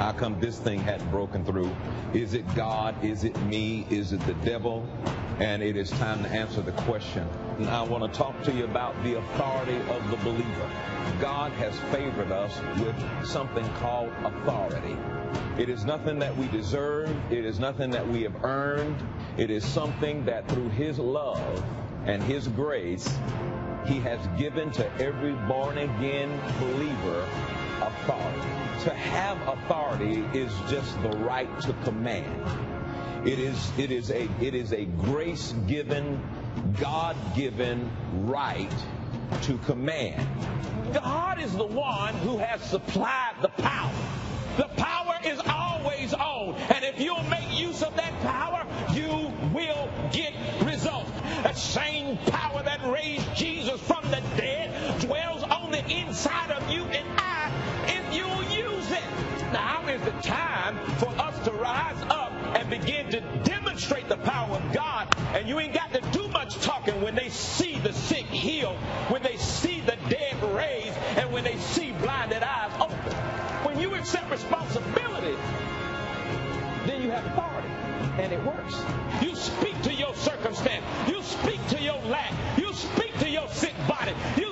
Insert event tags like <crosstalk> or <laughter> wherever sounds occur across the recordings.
How come this thing hadn't broken through? Is it God? Is it me? Is it the devil? And it is time to answer the question. And I want to talk to you about the authority of the believer. God has favored us with something called authority. It is nothing that we deserve. It is nothing that we have earned. It is something that through His love and His grace, He has given to every born again believer authority. To have authority is just the right to command. It is, it is a, it is a grace given, God given right to command. God is the one who has supplied the power. The power is always on. And if you'll make use of that power, you will get results. That same power that raised Jesus from the dead dwells on the inside of you and Now is the time for us to rise up and begin to demonstrate the power of God. And you ain't got to do much talking when they see the sick healed, when they see the dead raised, and when they see blinded eyes open. When you accept responsibility, then you have authority. And it works. You speak to your circumstance. You speak to your lack. You speak to your sick body. You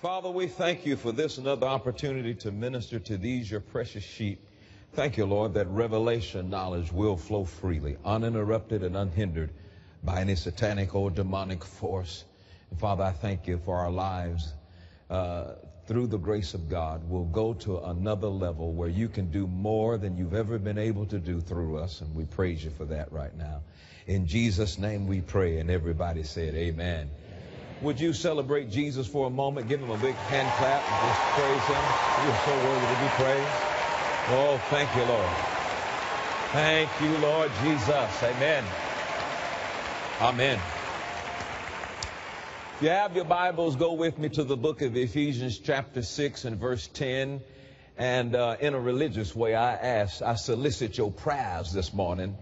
Father, we thank you for this another opportunity to minister to these, your precious sheep. Thank you, Lord, that revelation knowledge will flow freely, uninterrupted and unhindered by any satanic or demonic force. And Father, I thank you for our lives. Uh, through the grace of God, will go to another level where you can do more than you've ever been able to do through us. And we praise you for that right now. In Jesus' name we pray. And everybody said, Amen. Would you celebrate Jesus for a moment? Give him a big hand clap and just praise him. You're so worthy to be praised. Oh, thank you, Lord. Thank you, Lord Jesus. Amen. Amen. If you have your Bibles, go with me to the book of Ephesians, chapter 6 and verse 10. And uh, in a religious way, I ask, I solicit your prayers this morning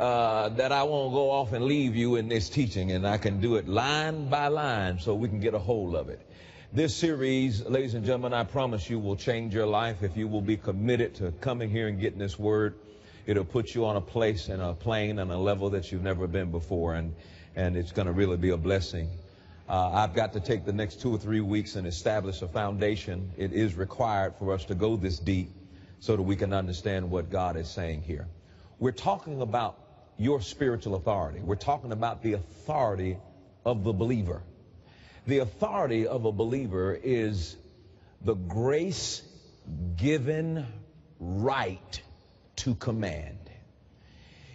uh, that I won't go off and leave you in this teaching, and I can do it line by line so we can get a hold of it. This series, ladies and gentlemen, I promise you will change your life if you will be committed to coming here and getting this word. It'll put you on a place and a plane and a level that you've never been before, and, and it's going to really be a blessing. Uh, I've got to take the next two or three weeks and establish a foundation. It is required for us to go this deep so that we can understand what God is saying here. We're talking about your spiritual authority. We're talking about the authority of the believer. The authority of a believer is the grace given right to command.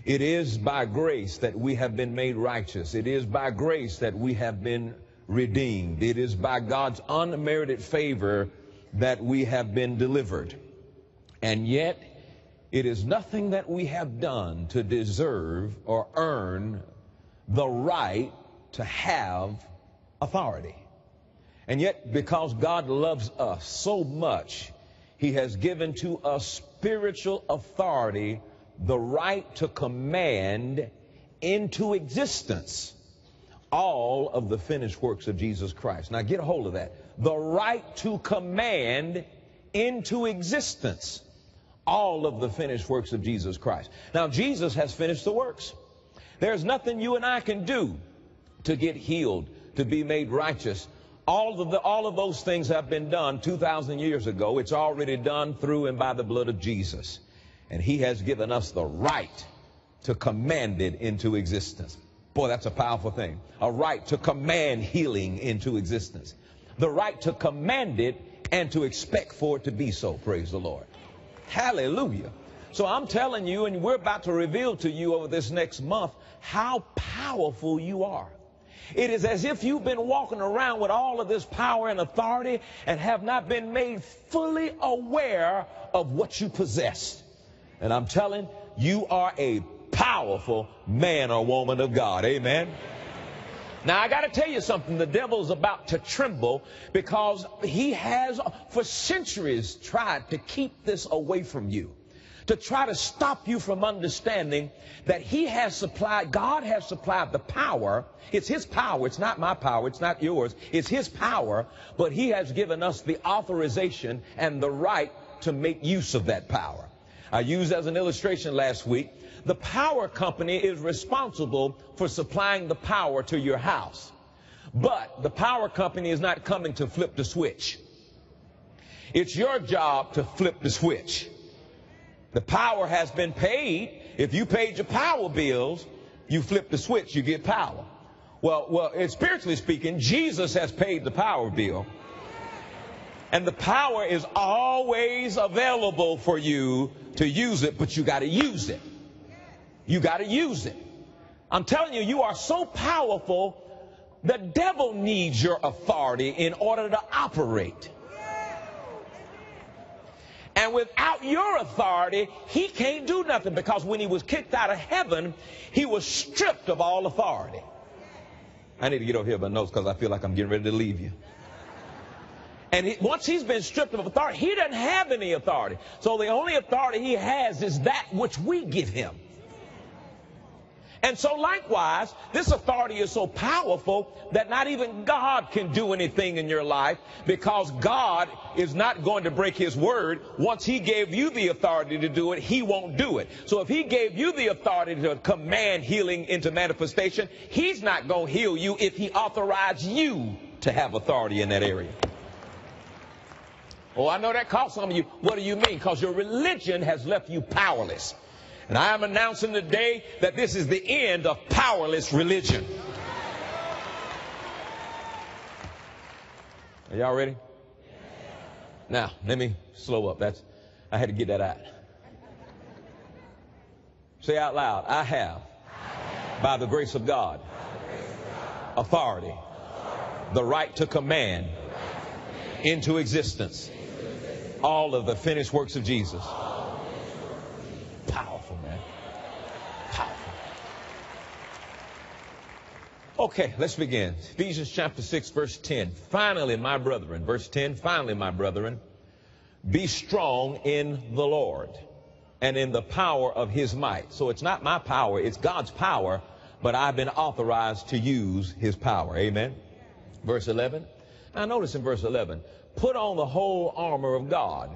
It is by grace that we have been made righteous. It is by grace that we have been redeemed. It is by God's unmerited favor that we have been delivered. And yet, it is nothing that we have done to deserve or earn the right to have authority. And yet, because God loves us so much, He has given to us spiritual authority, the right to command into existence all of the finished works of Jesus Christ. Now get a hold of that. The right to command into existence all of the finished works of Jesus Christ. Now Jesus has finished the works. There's nothing you and I can do to get healed, to be made righteous. All of the, all of those things have been done 2,000 years ago. It's already done through and by the blood of Jesus. And he has given us the right to command it into existence. Boy, that's a powerful thing. A right to command healing into existence. The right to command it and to expect for it to be so. Praise the Lord. Hallelujah. So I'm telling you, and we're about to reveal to you over this next month how powerful you are. It is as if you've been walking around with all of this power and authority and have not been made fully aware of what you possess. And I'm telling you are a powerful man or woman of God. Amen. Now I got to tell you something. The devil's about to tremble because he has for centuries tried to keep this away from you. to try to stop you from understanding that He has supplied, God has supplied the power. It's His power. It's not my power. It's not yours. It's His power. But He has given us the authorization and the right to make use of that power. I used as an illustration last week, the power company is responsible for supplying the power to your house. But the power company is not coming to flip the switch. It's your job to flip the switch. The power has been paid. If you paid your power bills, you flip the switch, you get power. Well, well, spiritually speaking, Jesus has paid the power bill. And the power is always available for you to use it, but you got to use it. You got to use it. I'm telling you, you are so powerful, the devil needs your authority in order to operate. And without your authority, he can't do nothing because when he was kicked out of heaven, he was stripped of all authority. I need to get over here my notes because I feel like I'm getting ready to leave you. And he, once he's been stripped of authority, he doesn't have any authority. So the only authority he has is that which we give him. And so likewise, this authority is so powerful that not even God can do anything in your life because God is not going to break his word. Once he gave you the authority to do it, he won't do it. So if he gave you the authority to command healing into manifestation, he's not going to heal you if he authorized you to have authority in that area. Oh, I know that cost some of you. What do you mean? Because your religion has left you powerless. And I am announcing today that this is the end of powerless religion. Are y'all ready? Now, let me slow up. That's I had to get that out. Say out loud, I have, by the grace of God, authority, the right to command into existence all of the finished works of Jesus. Okay, let's begin. Ephesians chapter 6, verse 10. Finally, my brethren, verse 10, finally, my brethren, be strong in the Lord and in the power of his might. So it's not my power, it's God's power, but I've been authorized to use his power. Amen. Verse 11. Now notice in verse 11, put on the whole armor of God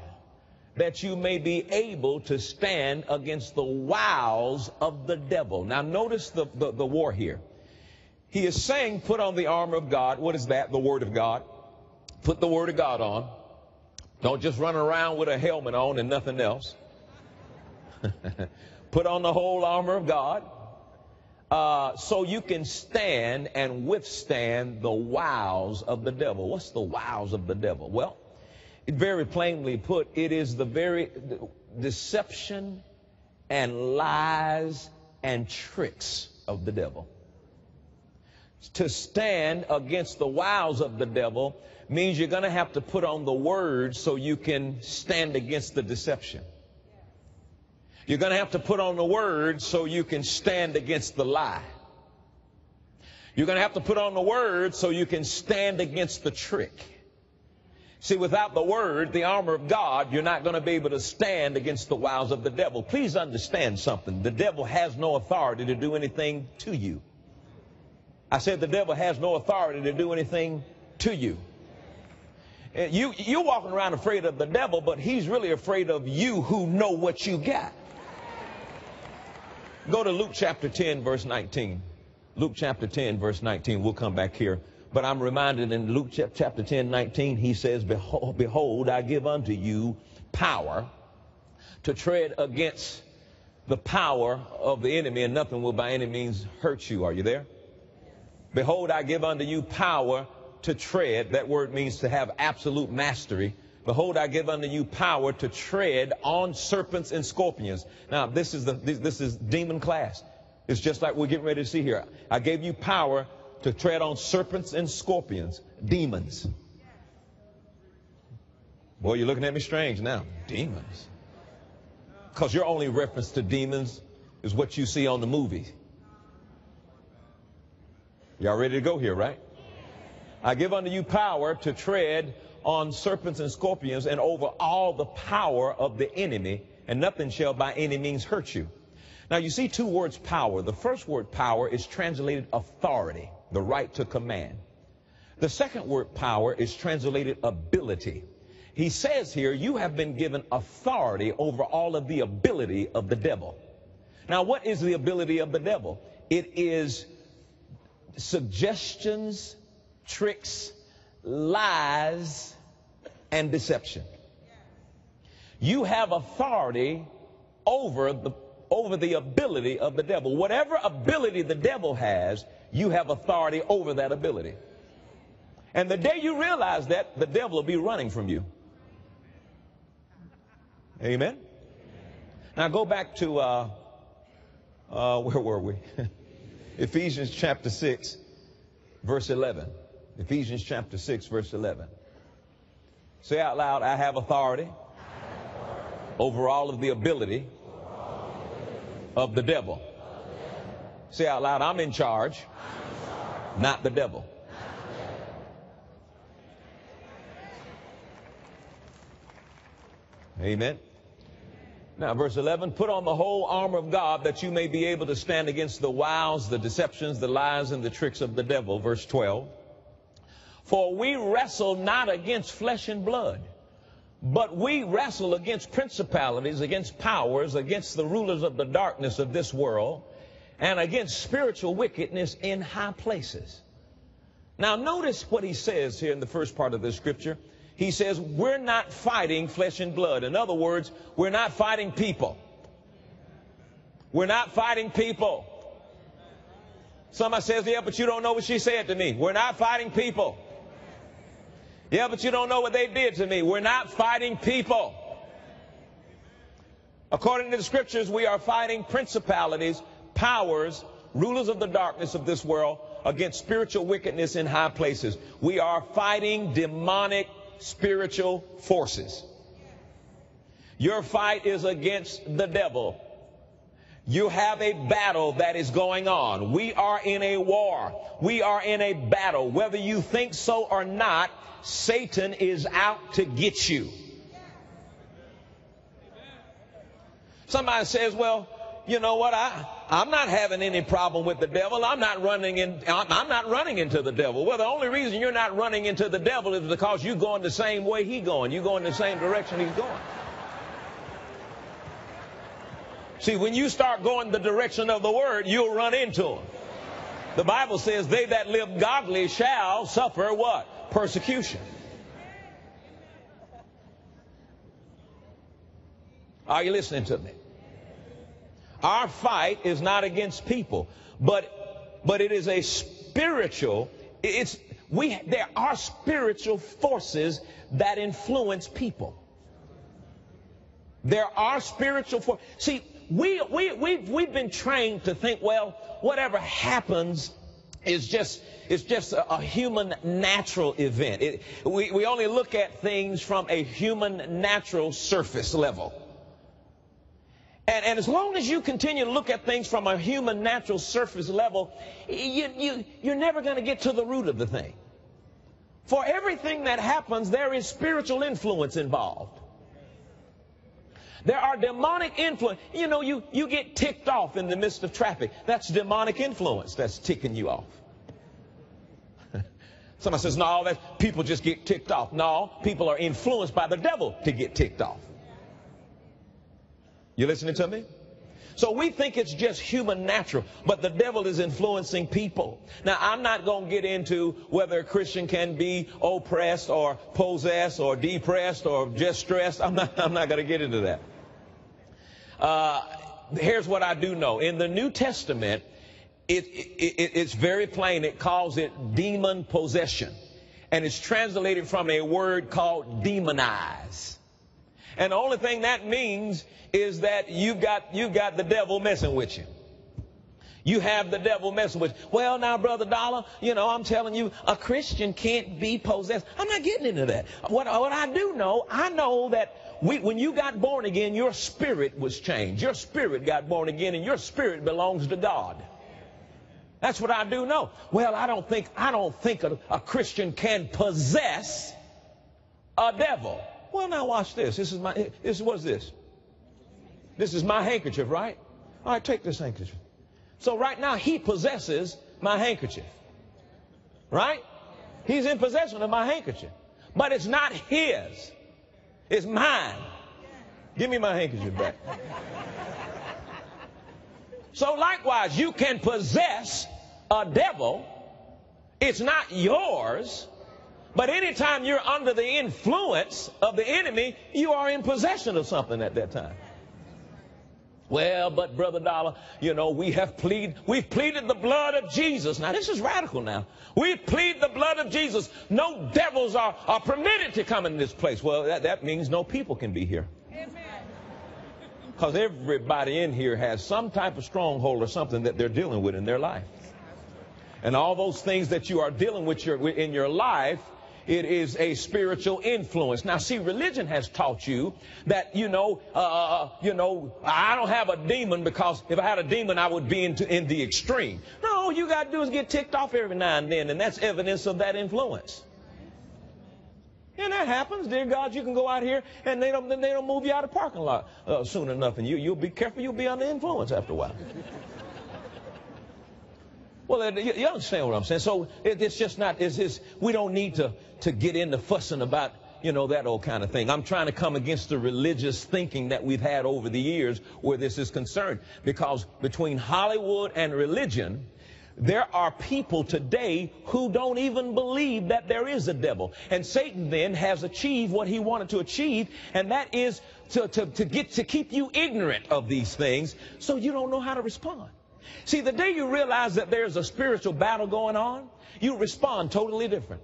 that you may be able to stand against the wiles of the devil. Now notice the, the, the war here. He is saying, put on the armor of God. What is that? The Word of God. Put the Word of God on. Don't just run around with a helmet on and nothing else. <laughs> put on the whole armor of God uh, so you can stand and withstand the wiles of the devil. What's the wiles of the devil? Well, very plainly put, it is the very deception and lies and tricks of the devil to stand against the wiles of the devil means you're going to have to put on the word so you can stand against the deception. You're going to have to put on the word so you can stand against the lie. You're going to have to put on the word so you can stand against the trick. See, without the word, the armor of God, you're not going to be able to stand against the wiles of the devil. Please understand something. The devil has no authority to do anything to you. I said the devil has no authority to do anything to you. You you're walking around afraid of the devil, but he's really afraid of you who know what you got. Go to Luke chapter 10, verse 19. Luke chapter 10, verse 19. We'll come back here. But I'm reminded in Luke chapter 10, 19, he says, Behold, behold I give unto you power to tread against the power of the enemy, and nothing will by any means hurt you. Are you there? Behold, I give unto you power to tread. That word means to have absolute mastery. Behold, I give unto you power to tread on serpents and scorpions. Now, this is the this, this is demon class. It's just like we're getting ready to see here. I gave you power to tread on serpents and scorpions, demons. Boy, you're looking at me strange now. Demons. Because your only reference to demons is what you see on the movies. Y'all ready to go here, right? I give unto you power to tread on serpents and scorpions and over all the power of the enemy, and nothing shall by any means hurt you. Now you see two words power. The first word power is translated authority, the right to command. The second word power is translated ability. He says here, you have been given authority over all of the ability of the devil. Now, what is the ability of the devil? It is suggestions, tricks, lies, and deception. You have authority over the over the ability of the devil. Whatever ability the devil has, you have authority over that ability. And the day you realize that, the devil will be running from you. Amen. Now go back to uh, uh, <laughs> where were we? Ephesians chapter 6, verse 11. Ephesians chapter 6, verse 11. Say out loud, I have authority over all of the ability of the devil. Say out loud, I'm in charge, not the devil. Amen. Now, verse 11, put on the whole armor of God that you may be able to stand against the wiles, the deceptions, the lies, and the tricks of the devil. Verse 12, for we wrestle not against flesh and blood, but we wrestle against principalities, against powers, against the rulers of the darkness of this world, and against spiritual wickedness in high places. Now, notice what he says here in the first part of the scripture he says, we're not fighting flesh and blood. In other words, we're not fighting people. We're not fighting people. Somebody says, yeah, but you don't know what she said to me. We're not fighting people. Yeah, but you don't know what they did to me. We're not fighting people. According to the scriptures, we are fighting principalities, powers, rulers of the darkness of this world against spiritual wickedness in high places. We are fighting demonic spiritual forces. Your fight is against the devil. You have a battle that is going on. We are in a war. We are in a battle. Whether you think so or not, Satan is out to get you. Somebody says, well, you know what? I, I'm not having any problem with the devil. I'm not running in, I'm not running into the devil. Well, the only reason you're not running into the devil is because you're going the same way he's going. You're going the same direction he's going. See, when you start going the direction of the word, you'll run into him. The Bible says, they that live godly shall suffer what? Persecution. Are you listening to me? Our fight is not against people, but but it is a spiritual. It's we there are spiritual forces that influence people. There are spiritual forces. See, we we we've we've been trained to think, well, whatever happens is just it's just a, a human natural event. It, we, we only look at things from a human natural surface level. And, and, as long as you continue to look at things from a human natural surface level, you, you, you're never going to get to the root of the thing. For everything that happens, there is spiritual influence involved. There are demonic influence. You know, you, you get ticked off in the midst of traffic. That's demonic influence that's ticking you off. <laughs> Somebody says, no, that people just get ticked off. No, people are influenced by the devil to get ticked off. You listening to me? So we think it's just human natural, but the devil is influencing people. Now, I'm not going to get into whether a Christian can be oppressed or possessed or depressed or just stressed. I'm not, I'm not going to get into that. Uh, here's what I do know. In the New Testament, it, it, it's very plain. It calls it demon possession. And it's translated from a word called demonize. And the only thing that means is that you've got, you've got the devil messing with you. You have the devil messing with you. Well, now, Brother Dollar, you know, I'm telling you, a Christian can't be possessed. I'm not getting into that. What, what I do know, I know that we, when you got born again, your spirit was changed. Your spirit got born again, and your spirit belongs to God. That's what I do know. Well, I don't think I don't think a, a Christian can possess a devil. Well, now watch this. This is my. This what is this? This is my handkerchief, right? All right, take this handkerchief. So right now, he possesses my handkerchief. Right? He's in possession of my handkerchief. But it's not his. It's mine. Give me my handkerchief back. So likewise, you can possess a devil. It's not yours. But anytime you're under the influence of the enemy, you are in possession of something at that time. Well, but Brother Dollar, you know, we have pleaded, we've pleaded the blood of Jesus. Now, this is radical now. We plead the blood of Jesus. No devils are, are permitted to come in this place. Well, that, that means no people can be here. Because everybody in here has some type of stronghold or something that they're dealing with in their life. And all those things that you are dealing with your, in your life it is a spiritual influence. Now, see, religion has taught you that, you know, uh, uh, uh, you know, I don't have a demon because if I had a demon, I would be into, in the extreme. No, all you got to do is get ticked off every now and then, and that's evidence of that influence. And that happens, dear God. You can go out here and they don't, they don't move you out of the parking lot uh, soon enough, and you, you'll be careful. You'll be under influence after a while. Well, uh, you understand what I'm saying? So it's just not, it's, it's, we don't need to, to get into fussing about, you know, that old kind of thing. I'm trying to come against the religious thinking that we've had over the years where this is concerned. Because between Hollywood and religion, there are people today who don't even believe that there is a devil. And Satan then has achieved what he wanted to achieve, and that is to, to, to get to keep you ignorant of these things so you don't know how to respond. See, the day you realize that there's a spiritual battle going on, you respond totally different.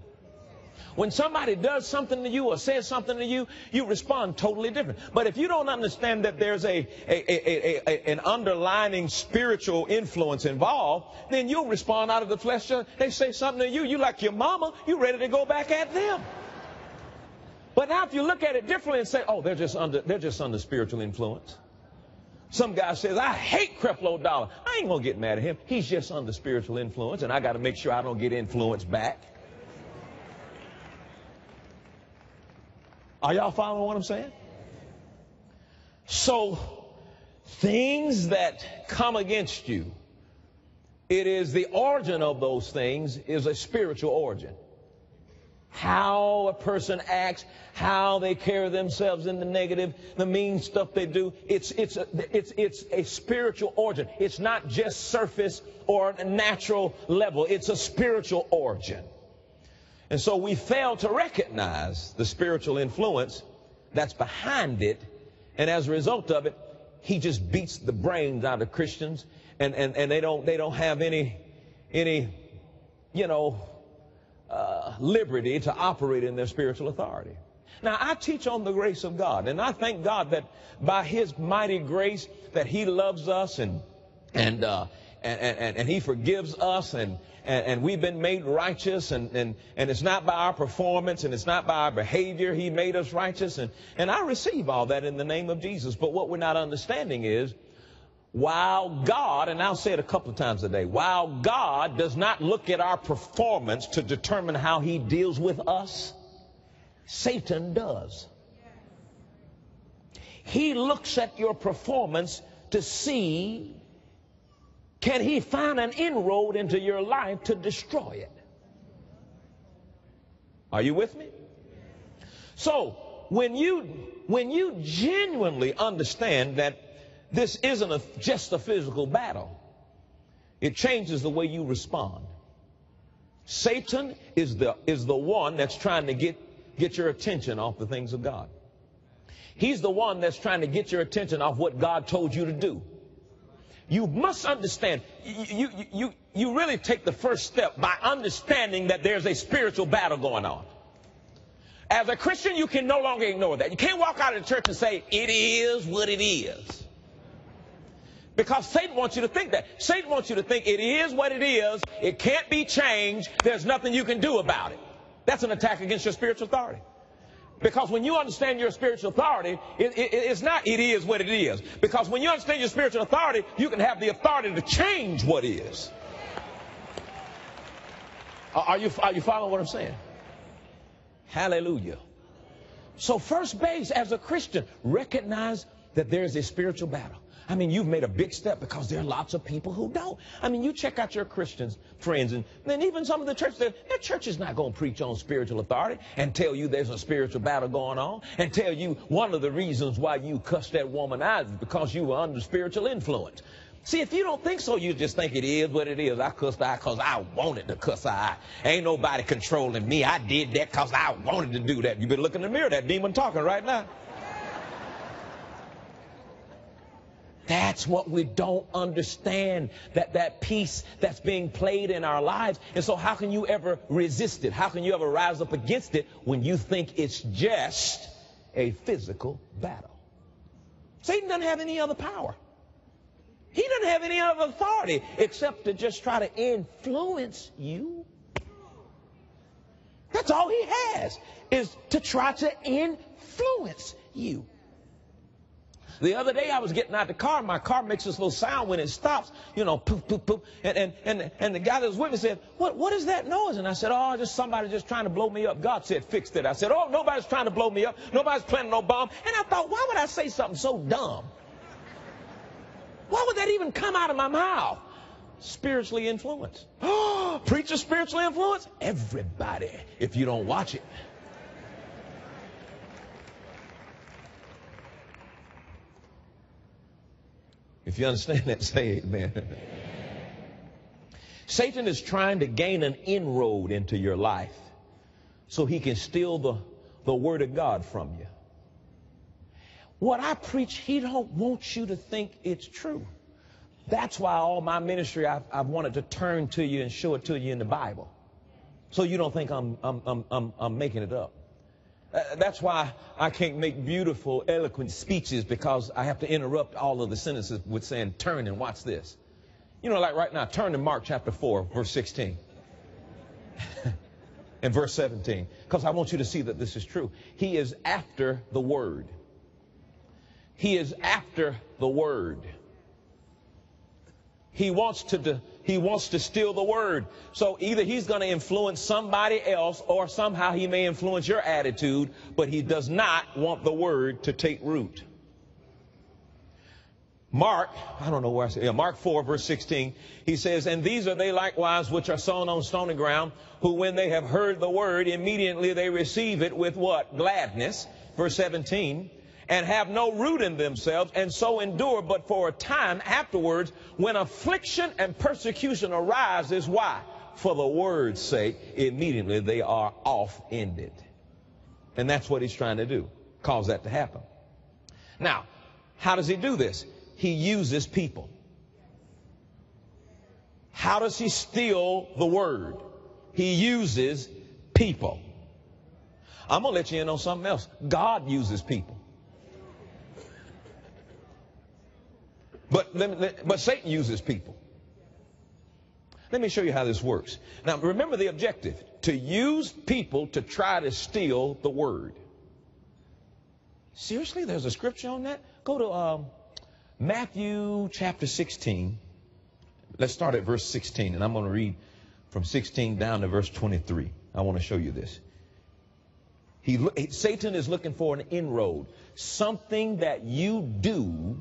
When somebody does something to you or says something to you, you respond totally different. But if you don't understand that there's a, a, a, a, an underlining spiritual influence involved, then you'll respond out of the flesh. Uh, they say something to you, you like your mama, you ready to go back at them. But now if you look at it differently and say, oh, they're just under, they're just under spiritual influence. Some guy says, I hate Creflo Dollar. I ain't going to get mad at him. He's just under spiritual influence, and I got to make sure I don't get influenced back. Are y'all following what I'm saying? So, things that come against you, it is the origin of those things is a spiritual origin how a person acts, how they carry themselves in the negative, the mean stuff they do. It's, it's, a, it's, it's a spiritual origin. It's not just surface or natural level. It's a spiritual origin. And so we fail to recognize the spiritual influence that's behind it. And as a result of it, he just beats the brains out of Christians and, and, and they don't, they don't have any, any, you know, uh, liberty to operate in their spiritual authority. Now, I teach on the grace of God, and I thank God that by His mighty grace that He loves us and and uh, and, and, and He forgives us and, and, and we've been made righteous and, and, and it's not by our performance and it's not by our behavior. He made us righteous and, and I receive all that in the name of Jesus. But what we're not understanding is while God, and I'll say it a couple of times a day, while God does not look at our performance to determine how he deals with us, Satan does. He looks at your performance to see can he find an inroad into your life to destroy it. Are you with me? So, when you when you genuinely understand that this isn't a, just a physical battle. It changes the way you respond. Satan is the, is the one that's trying to get, get your attention off the things of God. He's the one that's trying to get your attention off what God told you to do. You must understand, you, you, you, you really take the first step by understanding that there's a spiritual battle going on. As a Christian, you can no longer ignore that. You can't walk out of the church and say, it is what it is. Because Satan wants you to think that. Satan wants you to think it is what it is. It can't be changed. There's nothing you can do about it. That's an attack against your spiritual authority. Because when you understand your spiritual authority, it, it, it's not it is what it is. Because when you understand your spiritual authority, you can have the authority to change what is. Are you, are you following what I'm saying? Hallelujah. So first base as a Christian, recognize that there's a spiritual battle. I mean, you've made a big step because there are lots of people who don't. I mean, you check out your Christians friends, and then even some of the churches, their church is not going to preach on spiritual authority and tell you there's a spiritual battle going on and tell you one of the reasons why you cussed that woman out is because you were under spiritual influence. See, if you don't think so, you just think it is what it is. I cussed out because I wanted to cuss out. Ain't nobody controlling me. I did that because I wanted to do that. You better look in the mirror. That demon talking right now. That's what we don't understand, that that piece that's being played in our lives. And so how can you ever resist it? How can you ever rise up against it when you think it's just a physical battle? Satan doesn't have any other power. He doesn't have any other authority except to just try to influence you. That's all he has, is to try to influence you. The other day I was getting out of the car, my car makes this little sound when it stops, you know, poof, poof, poof. And, and, and, and the guy that was with me said, what, what is that noise? And I said, oh, just somebody just trying to blow me up. God said, fix it. I said, oh, nobody's trying to blow me up. Nobody's planting no bomb. And I thought, why would I say something so dumb? Why would that even come out of my mouth? Spiritually influenced. Oh, <gasps> preacher spiritually influenced? Everybody, if you don't watch it. If you understand that, <laughs> say amen. Satan is trying to gain an inroad into your life so he can steal the, the word of God from you. What I preach, he don't want you to think it's true. That's why all my ministry, I've, I've wanted to turn to you and show it to you in the Bible. So you don't think I'm, I'm, I'm, I'm, I'm making it up. Uh, that's why I can't make beautiful, eloquent speeches because I have to interrupt all of the sentences with saying, turn and watch this. You know, like right now, turn to Mark chapter 4, verse 16 <laughs> and verse 17, because I want you to see that this is true. He is after the word. He is after the word. He wants to, he wants to steal the word. So either he's going to influence somebody else or somehow he may influence your attitude, but he does not want the word to take root. Mark, I don't know where I say, yeah, Mark 4 verse 16, he says, And these are they likewise which are sown on stony ground, who when they have heard the word, immediately they receive it with what? Gladness. Verse 17 and have no root in themselves and so endure but for a time afterwards when affliction and persecution arises. Why? For the word's sake immediately they are off ended and that's what he's trying to do cause that to happen. Now how does he do this? He uses people. How does he steal the word? He uses people. I'm going to let you in on something else. God uses people But, but Satan uses people. Let me show you how this works. Now, remember the objective to use people to try to steal the word. Seriously, there's a scripture on that? Go to um, Matthew chapter 16. Let's start at verse 16, and I'm going to read from 16 down to verse 23. I want to show you this. He, Satan is looking for an inroad, something that you do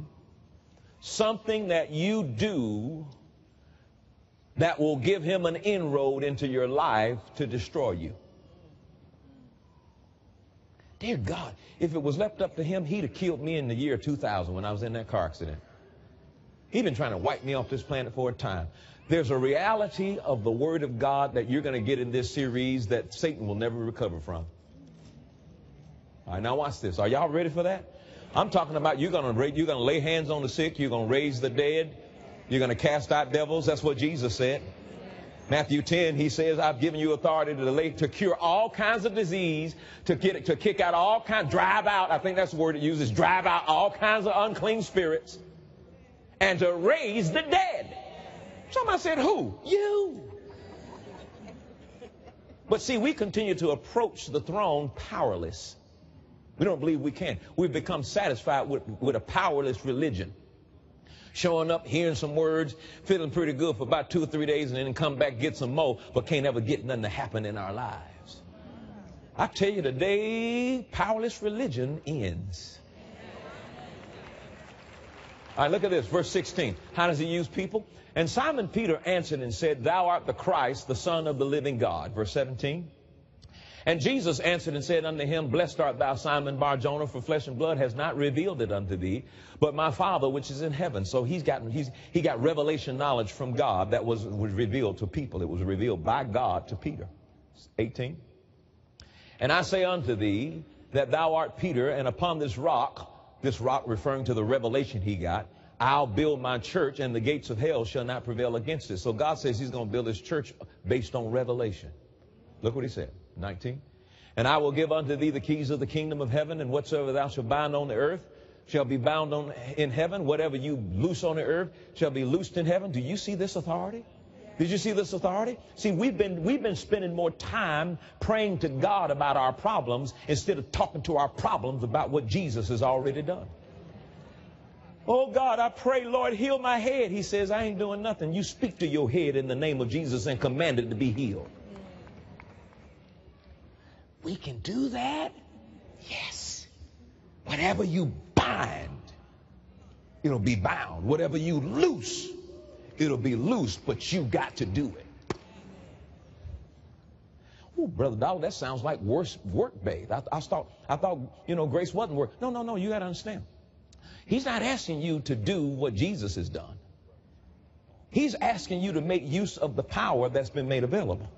something that you do that will give him an inroad into your life to destroy you. Dear God, if it was left up to him, he'd have killed me in the year 2000 when I was in that car accident. He'd been trying to wipe me off this planet for a time. There's a reality of the Word of God that you're going to get in this series that Satan will never recover from. All right, now watch this. Are y'all ready for that? I'm talking about you're going to you're going to lay hands on the sick, you're going to raise the dead, you're going to cast out devils. That's what Jesus said. Matthew 10, he says, I've given you authority to lay, to cure all kinds of disease, to get to kick out all kinds, drive out, I think that's the word it uses, drive out all kinds of unclean spirits, and to raise the dead. Somebody said, who? You. But see, we continue to approach the throne powerless. We don't believe we can. We've become satisfied with, with a powerless religion. Showing up, hearing some words, feeling pretty good for about two or three days, and then come back, get some more, but can't ever get nothing to happen in our lives. I tell you, today, powerless religion ends. All right, look at this, verse 16. How does he use people? And Simon Peter answered and said, Thou art the Christ, the Son of the living God. Verse 17. And Jesus answered and said unto him, Blessed art thou, Simon Barjona, for flesh and blood has not revealed it unto thee, but my Father which is in heaven. So he's got, he's, he got revelation knowledge from God that was, was revealed to people. It was revealed by God to Peter. 18. And I say unto thee that thou art Peter, and upon this rock, this rock referring to the revelation he got, I'll build my church, and the gates of hell shall not prevail against it. So God says he's going to build his church based on revelation. Look what he said. 19. And I will give unto thee the keys of the kingdom of heaven, and whatsoever thou shalt bind on the earth shall be bound on in heaven. Whatever you loose on the earth shall be loosed in heaven. Do you see this authority? Did you see this authority? See, we've been, we've been spending more time praying to God about our problems instead of talking to our problems about what Jesus has already done. Oh God, I pray, Lord, heal my head. He says, I ain't doing nothing. You speak to your head in the name of Jesus and command it to be healed. We can do that? Yes. Whatever you bind, it'll be bound. Whatever you loose, it'll be loose, but you got to do it. Oh, Brother Dollar, that sounds like worse work based. I, I, thought, I thought, you know, grace wasn't work. No, no, no, you got to understand. He's not asking you to do what Jesus has done. He's asking you to make use of the power that's been made available.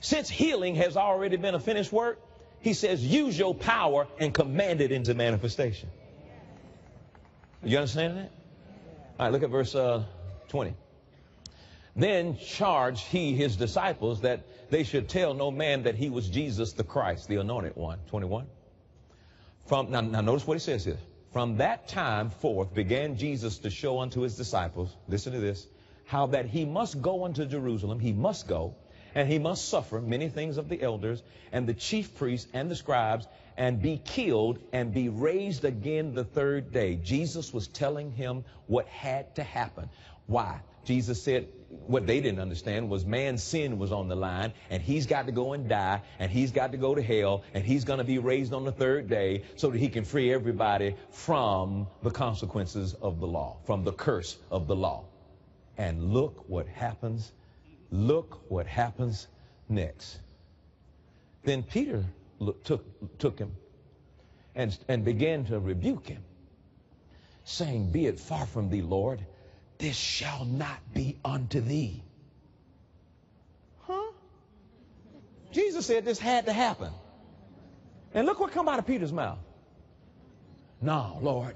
Since healing has already been a finished work, he says, use your power and command it into manifestation. You understand that? All right, look at verse uh, 20. Then charged he his disciples that they should tell no man that he was Jesus the Christ, the anointed one. 21. From, now, now notice what he says here. From that time forth began Jesus to show unto his disciples, listen to this, how that he must go unto Jerusalem, he must go, and he must suffer many things of the elders and the chief priests and the scribes and be killed and be raised again the third day. Jesus was telling him what had to happen. Why? Jesus said what they didn't understand was man's sin was on the line and he's got to go and die and he's got to go to hell and he's going to be raised on the third day so that he can free everybody from the consequences of the law, from the curse of the law. And look what happens Look what happens next. Then Peter look, took, took him and, and began to rebuke him, saying, Be it far from thee, Lord, this shall not be unto thee. Huh? Jesus said this had to happen. And look what come out of Peter's mouth. No, Lord,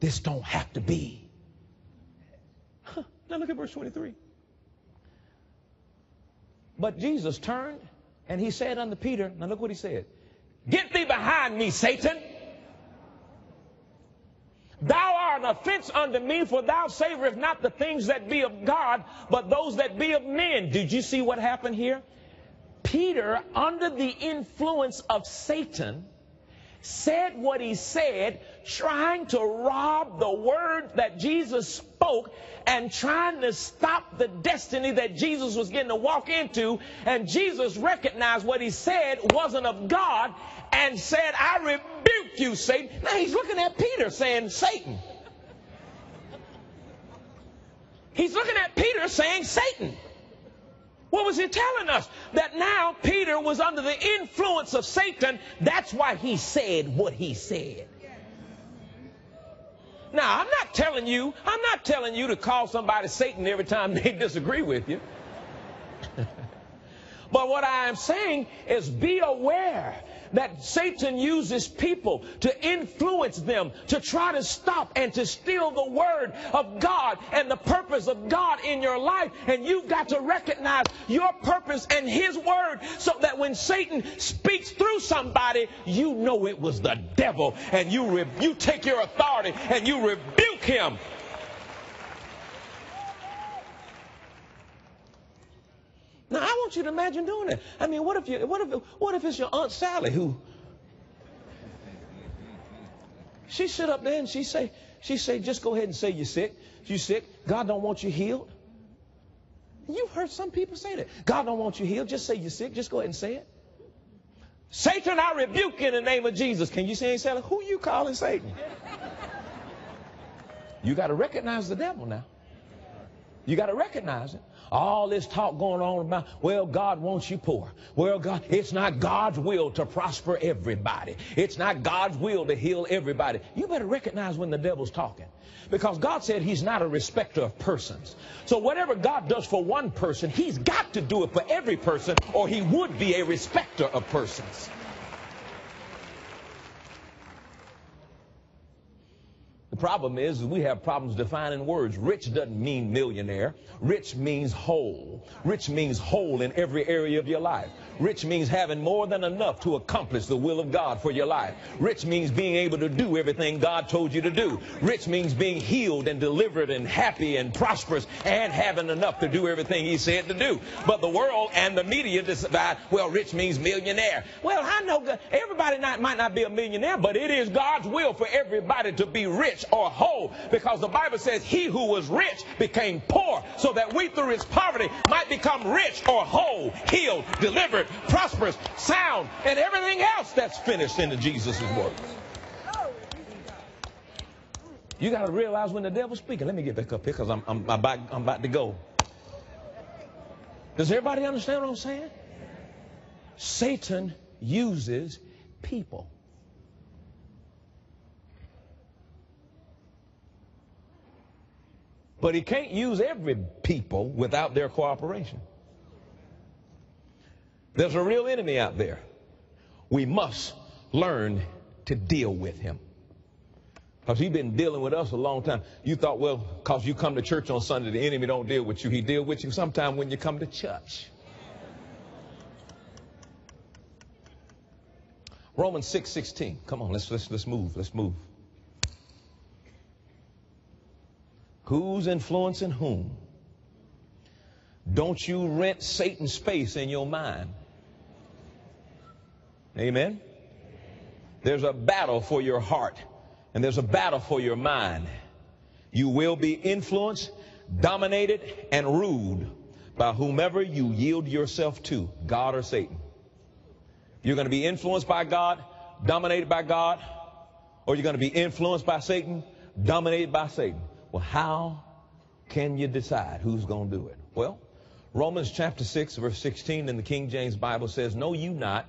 this don't have to be. Huh. Now look at verse 23. But Jesus turned and he said unto Peter, now look what he said. Get thee behind me, Satan. Thou art an offense unto me, for thou savorest not the things that be of God, but those that be of men. Did you see what happened here? Peter, under the influence of Satan, said what he said, trying to rob the word that Jesus spoke and trying to stop the destiny that Jesus was getting to walk into. And Jesus recognized what he said wasn't of God and said, I rebuke you, Satan. Now he's looking at Peter saying, Satan. He's looking at Peter saying, Satan. What was he telling us? That now Peter was under the influence of Satan. That's why he said what he said. Now, I'm not telling you, I'm not telling you to call somebody Satan every time <laughs> they disagree with you. <laughs> but what I am saying is be aware that Satan uses people to influence them, to try to stop and to steal the word of God and the purpose of God in your life. And you've got to recognize your purpose and his word so that when Satan speaks through somebody, you know it was the devil and you, re- you take your authority and you rebuke him. Now I want you to imagine doing it. I mean, what if you what if what if it's your Aunt Sally who she sit up there and she say, she say, just go ahead and say you're sick. You sick. God don't want you healed. You've heard some people say that. God don't want you healed. Just say you're sick. Just go ahead and say it. Satan, I rebuke you in the name of Jesus. Can you say Sally? Who you calling Satan? You got to recognize the devil now. You got to recognize it. All this talk going on about, well, God wants you poor. Well, God, it's not God's will to prosper everybody. It's not God's will to heal everybody. You better recognize when the devil's talking. Because God said he's not a respecter of persons. So whatever God does for one person, he's got to do it for every person or he would be a respecter of persons. The problem is, is we have problems defining words. Rich doesn't mean millionaire. Rich means whole. Rich means whole in every area of your life. Rich means having more than enough to accomplish the will of God for your life. Rich means being able to do everything God told you to do. Rich means being healed and delivered and happy and prosperous and having enough to do everything He said to do. But the world and the media decide, well, rich means millionaire. Well, I know everybody not, might not be a millionaire, but it is God's will for everybody to be rich or whole because the Bible says he who was rich became poor so that we through his poverty might become rich or whole, healed, delivered, prosperous, sound, and everything else that's finished into Jesus' work. You got to realize when the devil's speaking. Let me get back up here because I'm, I'm, I'm, about, I'm about to go. Does everybody understand what I'm saying? Satan uses people. But he can't use every people without their cooperation. There's a real enemy out there. We must learn to deal with him. Because he's been dealing with us a long time. You thought, well, because you come to church on Sunday, the enemy don't deal with you. He deal with you sometime when you come to church. Romans 6, 16. Come on, let's, let's, let's move. Let's move. Who's influencing whom? Don't you rent Satan's space in your mind. Amen? There's a battle for your heart, and there's a battle for your mind. You will be influenced, dominated, and ruled by whomever you yield yourself to, God or Satan. You're going to be influenced by God, dominated by God, or you're going to be influenced by Satan, dominated by Satan. Well, how can you decide who's going to do it? Well, Romans chapter 6, verse 16 in the King James Bible says, Know you not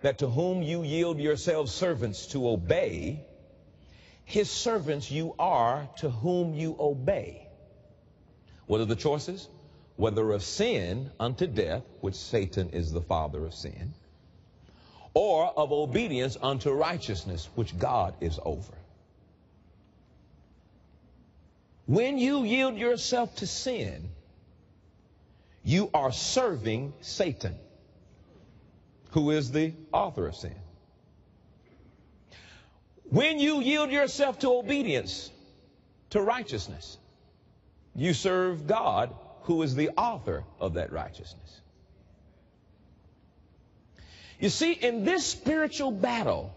that to whom you yield yourselves servants to obey, his servants you are to whom you obey. What are the choices? Whether of sin unto death, which Satan is the father of sin, or of obedience unto righteousness, which God is over. When you yield yourself to sin, you are serving Satan, who is the author of sin. When you yield yourself to obedience, to righteousness, you serve God, who is the author of that righteousness. You see, in this spiritual battle,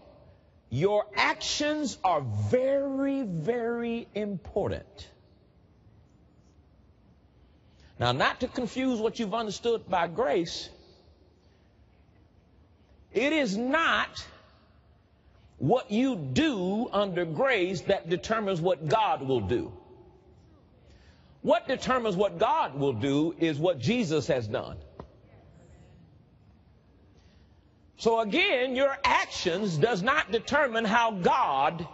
your actions are very, very important. Now, not to confuse what you've understood by grace, it is not what you do under grace that determines what God will do. What determines what God will do is what Jesus has done. So again, your actions does not determine how God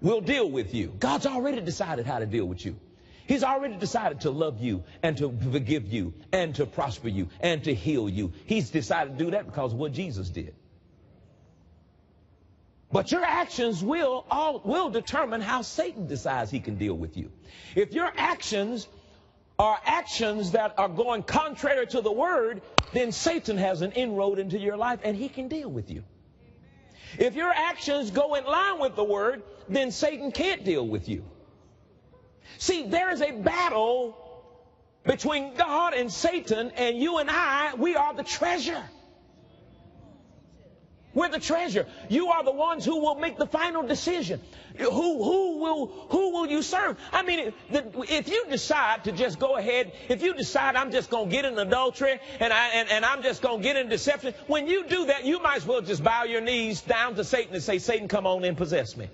will deal with you. God's already decided how to deal with you. He's already decided to love you and to forgive you and to prosper you and to heal you. He's decided to do that because of what Jesus did. But your actions will all will determine how Satan decides he can deal with you. If your actions are actions that are going contrary to the word, then Satan has an inroad into your life and he can deal with you. If your actions go in line with the word, then Satan can't deal with you. See, there is a battle between God and Satan, and you and I, we are the treasure. We're the treasure. You are the ones who will make the final decision. Who, who, will, who will you serve? I mean, if you decide to just go ahead, if you decide I'm just going to get in adultery and, I, and, and I'm just going to get in deception, when you do that, you might as well just bow your knees down to Satan and say, Satan, come on and possess me.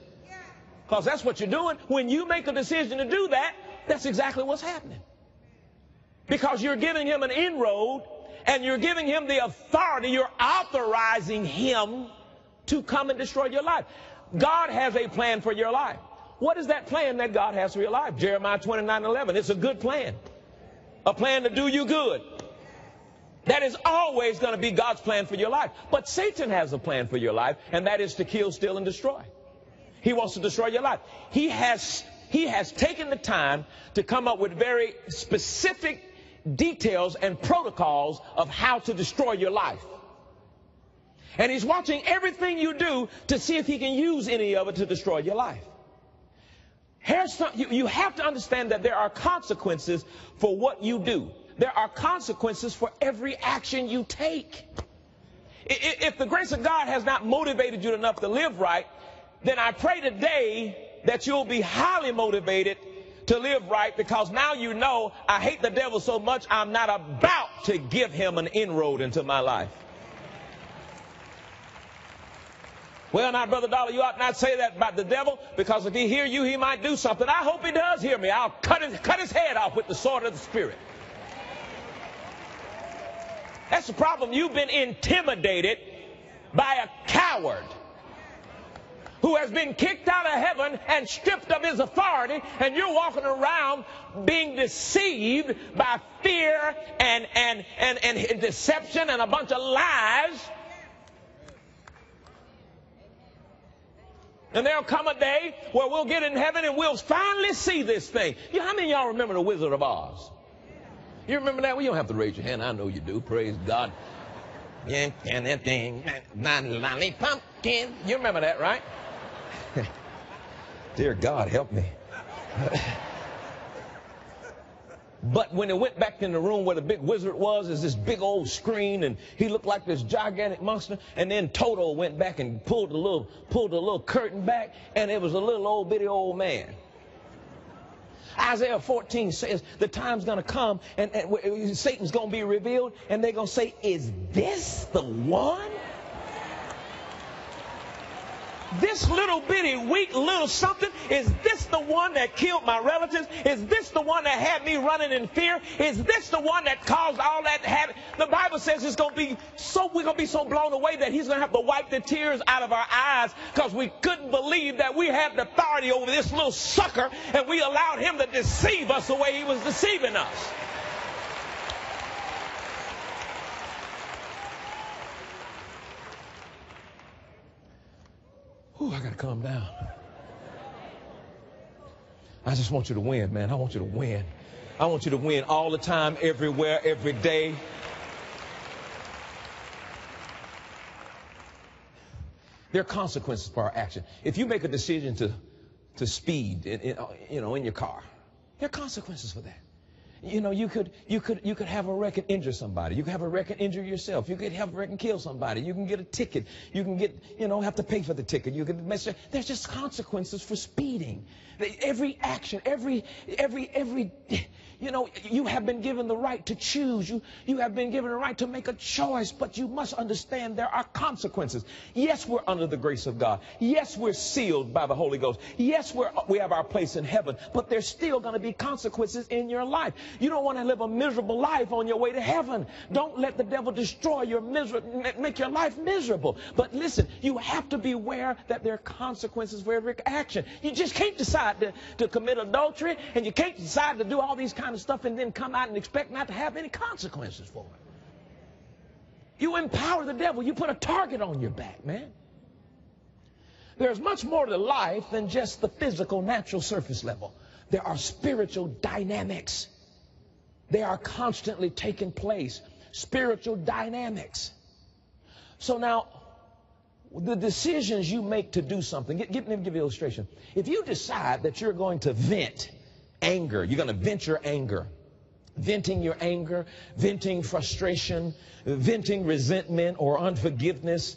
Because that's what you're doing. When you make a decision to do that, that's exactly what's happening. Because you're giving him an inroad and you're giving him the authority, you're authorizing him to come and destroy your life. God has a plan for your life. What is that plan that God has for your life? Jeremiah 29 11. It's a good plan. A plan to do you good. That is always going to be God's plan for your life. But Satan has a plan for your life, and that is to kill, steal, and destroy. He wants to destroy your life. He has, he has taken the time to come up with very specific details and protocols of how to destroy your life. And he's watching everything you do to see if he can use any of it to destroy your life. Some, you, you have to understand that there are consequences for what you do. There are consequences for every action you take. If the grace of God has not motivated you enough to live right, then I pray today that you'll be highly motivated to live right because now you know I hate the devil so much I'm not about to give him an inroad into my life. Well, now, Brother Dollar, you ought not say that about the devil because if he hear you, he might do something. I hope he does hear me. I'll cut his, cut his head off with the sword of the Spirit. That's the problem. You've been intimidated by a coward who has been kicked out of heaven and stripped of his authority, and you're walking around being deceived by fear and, and, and, and deception and a bunch of lies. And there'll come a day where we'll get in heaven and we'll finally see this thing. You how many of y'all remember the Wizard of Oz? You remember that? Well, you don't have to raise your hand. I know you do. Praise God. Yeah, and that thing, lolly pumpkin. You remember that, right? <laughs> Dear God, help me. <laughs> But when they went back in the room where the big wizard was, is this big old screen, and he looked like this gigantic monster. And then Toto went back and pulled a little, pulled a little curtain back, and it was a little old bitty old man. Isaiah 14 says the time's going to come and, and Satan's going to be revealed and they're going to say, Is this the one? This little bitty weak little something, is this the one that killed my relatives? Is this the one that had me running in fear? Is this the one that caused all that happen? The Bible says it's going to be so, we're going to be so blown away that he's going to have to wipe the tears out of our eyes because we couldn't believe that we had the authority over this little sucker and we allowed him to deceive us the way he was deceiving us. Ooh, I got to calm down. I just want you to win, man. I want you to win. I want you to win all the time, everywhere, every day. There are consequences for our action. If you make a decision to, to speed, in, in, you know, in your car, there are consequences for that. You know, you could, you could, you could have a wreck and injure somebody. You could have a wreck and injure yourself. You could have a wreck and kill somebody. You can get a ticket. You can get, you know, have to pay for the ticket. You can mess. There's just consequences for speeding. Every action, every, every, every, you know, you have been given the right to choose. You, you have been given the right to make a choice, but you must understand there are consequences. Yes, we're under the grace of God. Yes, we're sealed by the Holy Ghost. Yes, we're, we have our place in heaven, but there's still going to be consequences in your life. You don't want to live a miserable life on your way to heaven. Don't let the devil destroy your miser- make your life miserable. But listen, you have to be aware that there are consequences for every action. You just can't decide to, to commit adultery and you can't decide to do all these kinds kind of stuff and then come out and expect not to have any consequences for it. You empower the devil. You put a target on your back, man. There's much more to life than just the physical, natural surface level. There are spiritual dynamics. They are constantly taking place. Spiritual dynamics. So now, the decisions you make to do something, get, get, let me give you an illustration. If you decide that you're going to vent anger. You're going to vent your anger. Venting your anger, venting frustration, venting resentment or unforgiveness.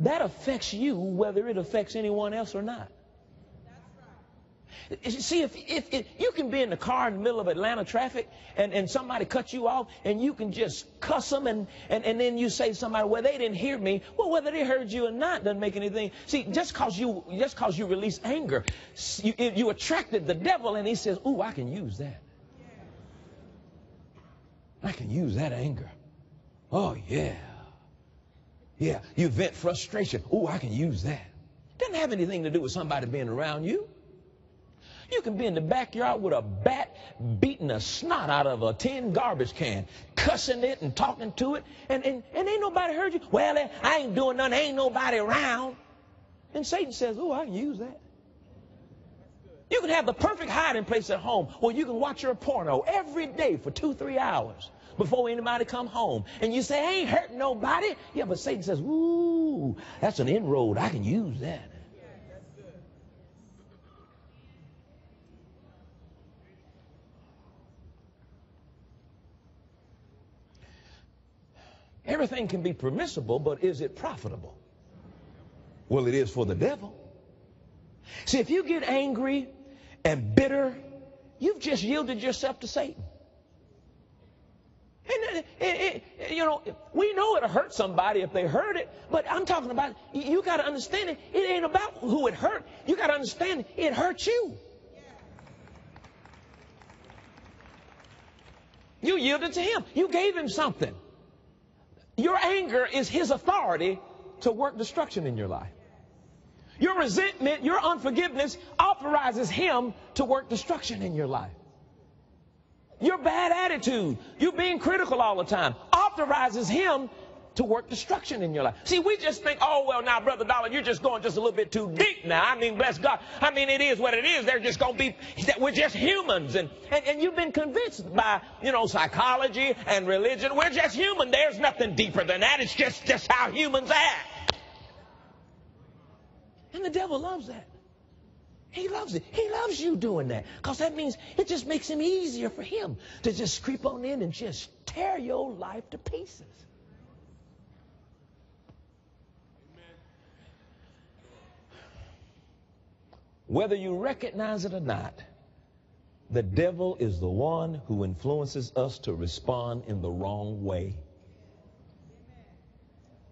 That affects you whether it affects anyone else or not. See, if, if, if, you can be in the car in the middle of Atlanta traffic and, and somebody cuts you off and you can just cuss them and, and, and then you say to somebody, well, they didn't hear me. Well, whether they heard you or not doesn't make anything. See, just cause you, just cause you release anger, you, you attracted the devil and he says, ooh, I can use that. I can use that anger. Oh, yeah. Yeah, you vent frustration. Ooh, I can use that. Doesn't have anything to do with somebody being around you. You can be in the backyard with a bat beating the snot out of a tin garbage can, cussing it and talking to it, and, and, and ain't nobody heard you. Well, eh, I ain't doing nothing, ain't nobody around. And Satan says, Oh, I can use that. You can have the perfect hiding place at home where you can watch your porno every day for two, three hours before anybody come home. And you say, I ain't hurting nobody. Yeah, but Satan says, ooh, that's an inroad. I can use that. Everything can be permissible, but is it profitable? Well, it is for the devil. See, if you get angry and bitter, you've just yielded yourself to Satan. And, it, it, it, you know, we know it'll hurt somebody if they heard it, but I'm talking about you got to understand it. It ain't about who it hurt. You got to understand it hurt you. You yielded to him. You gave him something. Your anger is his authority to work destruction in your life. Your resentment, your unforgiveness authorizes him to work destruction in your life. Your bad attitude, you being critical all the time, authorizes him to work destruction in your life. See, we just think, oh, well, now, Brother Dollar, you're just going just a little bit too deep now. I mean, bless God. I mean, it is what it is. They're just going to be, that we're just humans. And, and, and you've been convinced by, you know, psychology and religion. We're just human. There's nothing deeper than that. It's just, just how humans act. And the devil loves that. He loves it. He loves you doing that. Because that means it just makes him easier for him to just creep on in and just tear your life to pieces. Whether you recognize it or not, the devil is the one who influences us to respond in the wrong way.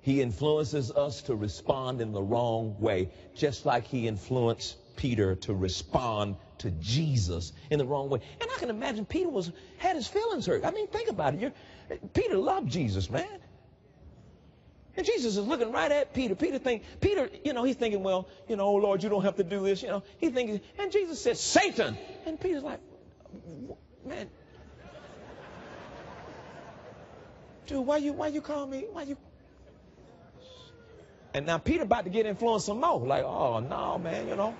He influences us to respond in the wrong way, just like he influenced Peter to respond to Jesus in the wrong way. And I can imagine Peter was had his feelings hurt. I mean, think about it. You're, Peter loved Jesus, man. And Jesus is looking right at Peter. Peter think, Peter, you know, he's thinking, well, you know, oh Lord, you don't have to do this. You know, He thinking, and Jesus says, Satan. And Peter's like, man, dude, why you, why you call me? Why you? And now Peter about to get influenced some more. Like, oh no, man, you know.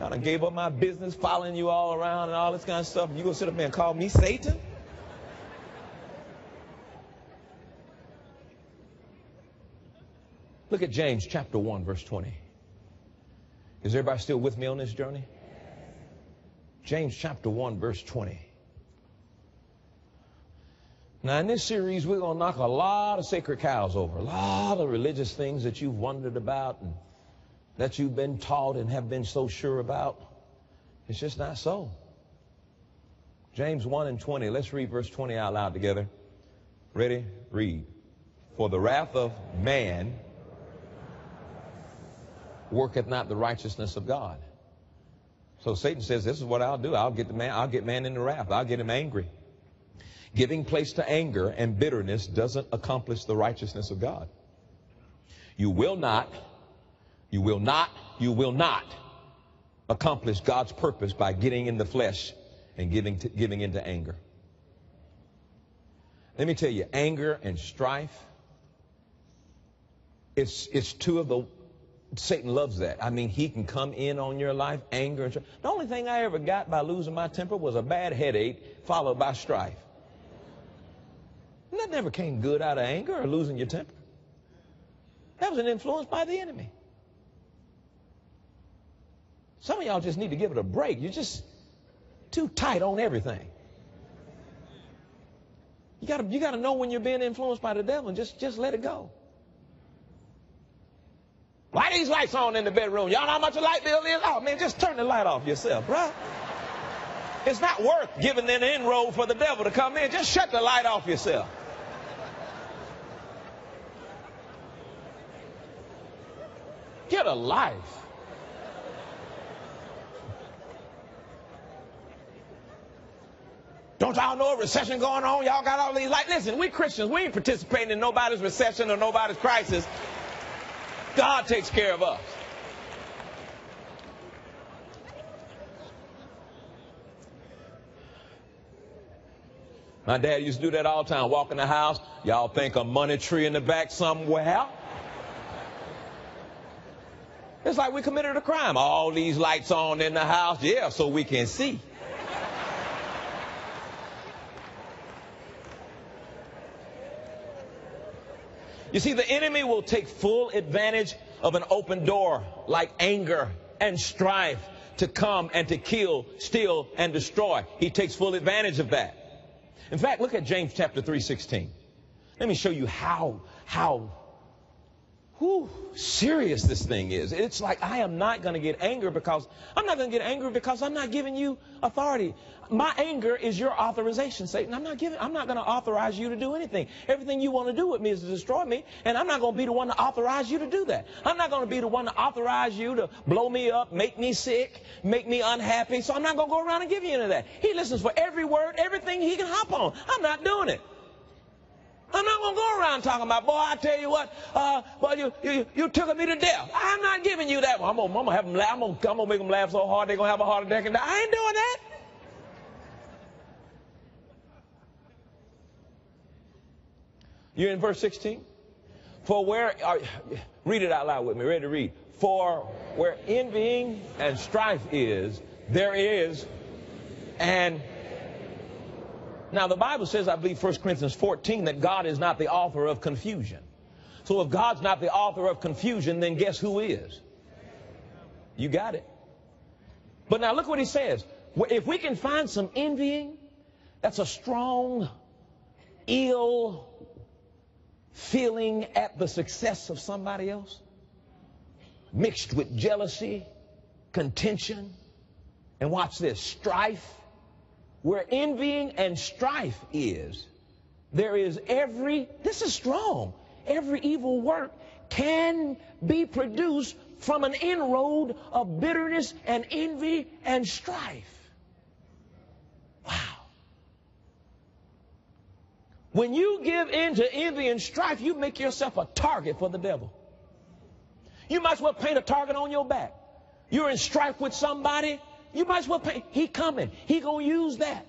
I done gave up my business, following you all around and all this kind of stuff. And you gonna sit up there and call me Satan? Look at James chapter 1, verse 20. Is everybody still with me on this journey? James chapter 1, verse 20. Now, in this series, we're going to knock a lot of sacred cows over, a lot of religious things that you've wondered about and that you've been taught and have been so sure about. It's just not so. James 1 and 20. Let's read verse 20 out loud together. Ready? Read. For the wrath of man worketh not the righteousness of God. So Satan says, this is what I'll do. I'll get the man, I'll get man into wrath. I'll get him angry. Giving place to anger and bitterness doesn't accomplish the righteousness of God. You will not, you will not, you will not accomplish God's purpose by getting in the flesh and giving, to, giving into anger. Let me tell you, anger and strife, it's, it's two of the Satan loves that. I mean, he can come in on your life, anger. And the only thing I ever got by losing my temper was a bad headache followed by strife. And that never came good out of anger or losing your temper. That was an influence by the enemy. Some of y'all just need to give it a break. You're just too tight on everything. You gotta, you gotta know when you're being influenced by the devil and just, just let it go. Why these lights on in the bedroom? Y'all know how much a light bill is? Oh man, just turn the light off yourself, right? It's not worth giving an inroad for the devil to come in. Just shut the light off yourself. Get a life. Don't y'all know a recession going on? Y'all got all these like, Listen, we Christians, we ain't participating in nobody's recession or nobody's crisis. God takes care of us. My dad used to do that all the time. Walk in the house. Y'all think a money tree in the back somewhere? It's like we committed a crime. All these lights on in the house. Yeah, so we can see. You see, the enemy will take full advantage of an open door like anger and strife to come and to kill, steal, and destroy. He takes full advantage of that. In fact, look at James chapter 3, 16. Let me show you how, how whew, serious this thing is. It's like I am not going to get angry because I'm not going to get angry because I'm not giving you authority. My anger is your authorization, Satan. I'm not giving. I'm not going to authorize you to do anything. Everything you want to do with me is to destroy me, and I'm not going to be the one to authorize you to do that. I'm not going to be the one to authorize you to blow me up, make me sick, make me unhappy. So I'm not going to go around and give you any of that. He listens for every word, everything he can hop on. I'm not doing it. I'm not going to go around talking about, boy, I tell you what, uh, boy, you, you, you took me to death. I'm not giving you that one. I'm going to have them. I'm going to make them laugh so hard they're going to have a heart attack and die. I ain't doing that. You're in verse 16? For where, are, read it out loud with me, ready to read. For where envying and strife is, there is and now, the Bible says, I believe 1 Corinthians 14, that God is not the author of confusion. So if God's not the author of confusion, then guess who is? You got it. But now look what he says. If we can find some envying, that's a strong, ill feeling at the success of somebody else, mixed with jealousy, contention, and watch this, strife, where envying and strife is, there is every, this is strong, every evil work can be produced from an inroad of bitterness and envy and strife. Wow. When you give in to envy and strife, you make yourself a target for the devil. You might as well paint a target on your back. You're in strife with somebody, you might as well pay. He coming. He gonna use that.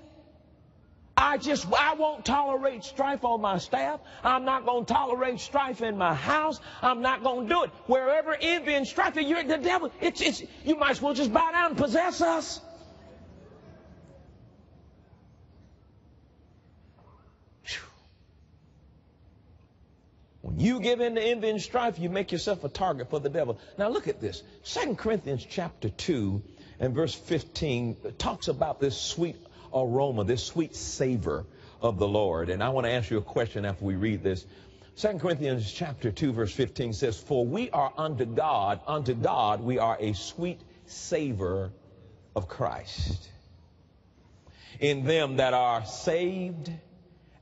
I just, I won't tolerate strife on my staff. I'm not going to tolerate strife in my house. I'm not going to do it. Wherever envy and strife, you're the devil. It's, it's, you might as well just bow down and possess us. When you give in to envy and strife, you make yourself a target for the devil. Now look at this. 2 Corinthians chapter 2 and verse 15 talks about this sweet aroma, this sweet savor of the Lord. And I want to ask you a question after we read this. 2 Corinthians chapter 2 verse 15 says, For we are unto God, unto God we are a sweet savor of Christ. In them that are saved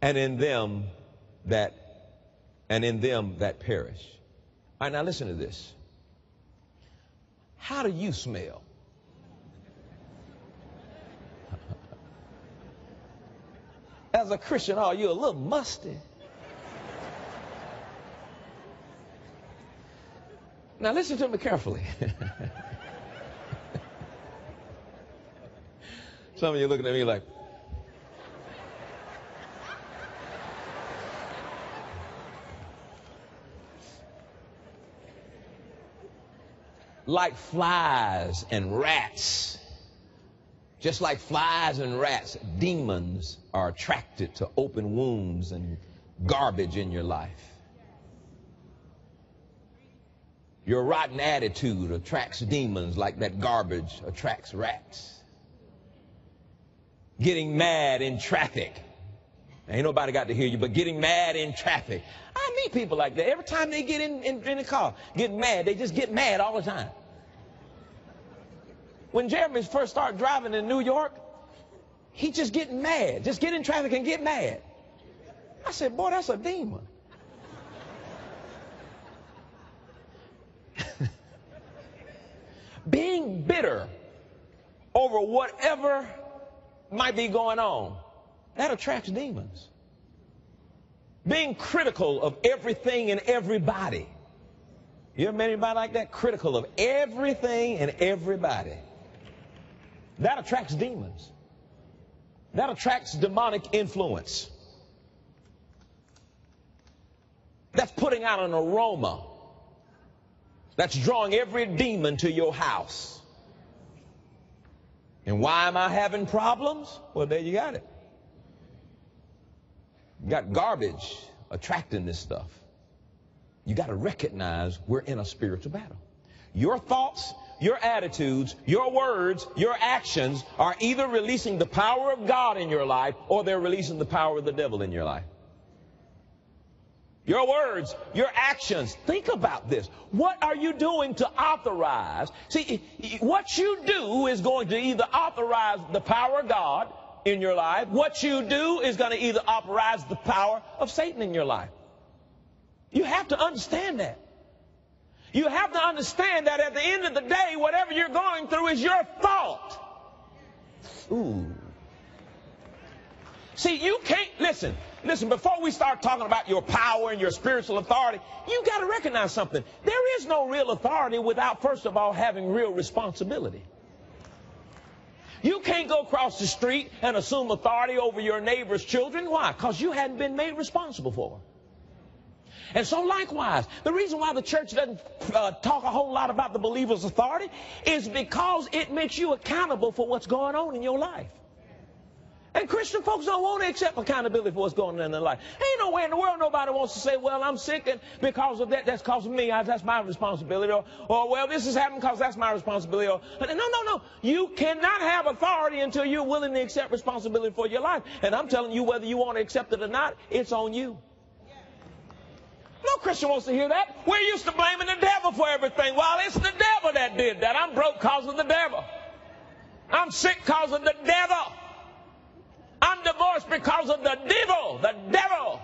and in them that and in them that perish. All right, now listen to this. How do you smell? As a Christian, are you a little musty? Now listen to me carefully. <laughs> Some of you looking at me like, like flies and rats. Just like flies and rats, demons are attracted to open wounds and garbage in your life. Your rotten attitude attracts demons like that garbage attracts rats. Getting mad in traffic. Ain't nobody got to hear you, but getting mad in traffic. I meet people like that. Every time they get in, in, in the car, get mad. They just get mad all the time. When Jeremy first started driving in New York, he just getting mad. Just get in traffic and get mad. I said, boy, that's a demon. <laughs> Being bitter over whatever might be going on, that attracts demons. Being critical of everything and everybody. You ever met anybody like that? Critical of everything and everybody. That attracts demons. That attracts demonic influence. That's putting out an aroma. That's drawing every demon to your house. And why am I having problems? Well, there you got it. You got garbage attracting this stuff. You got to recognize we're in a spiritual battle. Your thoughts, your attitudes, your words, your actions are either releasing the power of God in your life or they're releasing the power of the devil in your life. Your words, your actions. Think about this. What are you doing to authorize? See, what you do is going to either authorize the power of God in your life. What you do is going to either authorize the power of Satan in your life. You have to understand that. You have to understand that at the end of the day, whatever you're going through is your fault. Ooh. See, you can't, listen, listen, before we start talking about your power and your spiritual authority, you got to recognize something. There is no real authority without, first of all, having real responsibility. You can't go across the street and assume authority over your neighbor's children. Why? Because you hadn't been made responsible for them. And so likewise, the reason why the church doesn't uh, talk a whole lot about the believer's authority is because it makes you accountable for what's going on in your life. And Christian folks don't want to accept accountability for what's going on in their life. Ain't no way in the world nobody wants to say, well, I'm sick and because of that, that's causing me, that's my responsibility. Or, or well, this is happening because that's my responsibility. Or, no, no, no. You cannot have authority until you're willing to accept responsibility for your life. And I'm telling you, whether you want to accept it or not, it's on you. No Christian wants to hear that. We're used to blaming the devil for everything. Well, it's the devil that did that. I'm broke because of the devil. I'm sick because of the devil. I'm divorced because of the devil. The devil.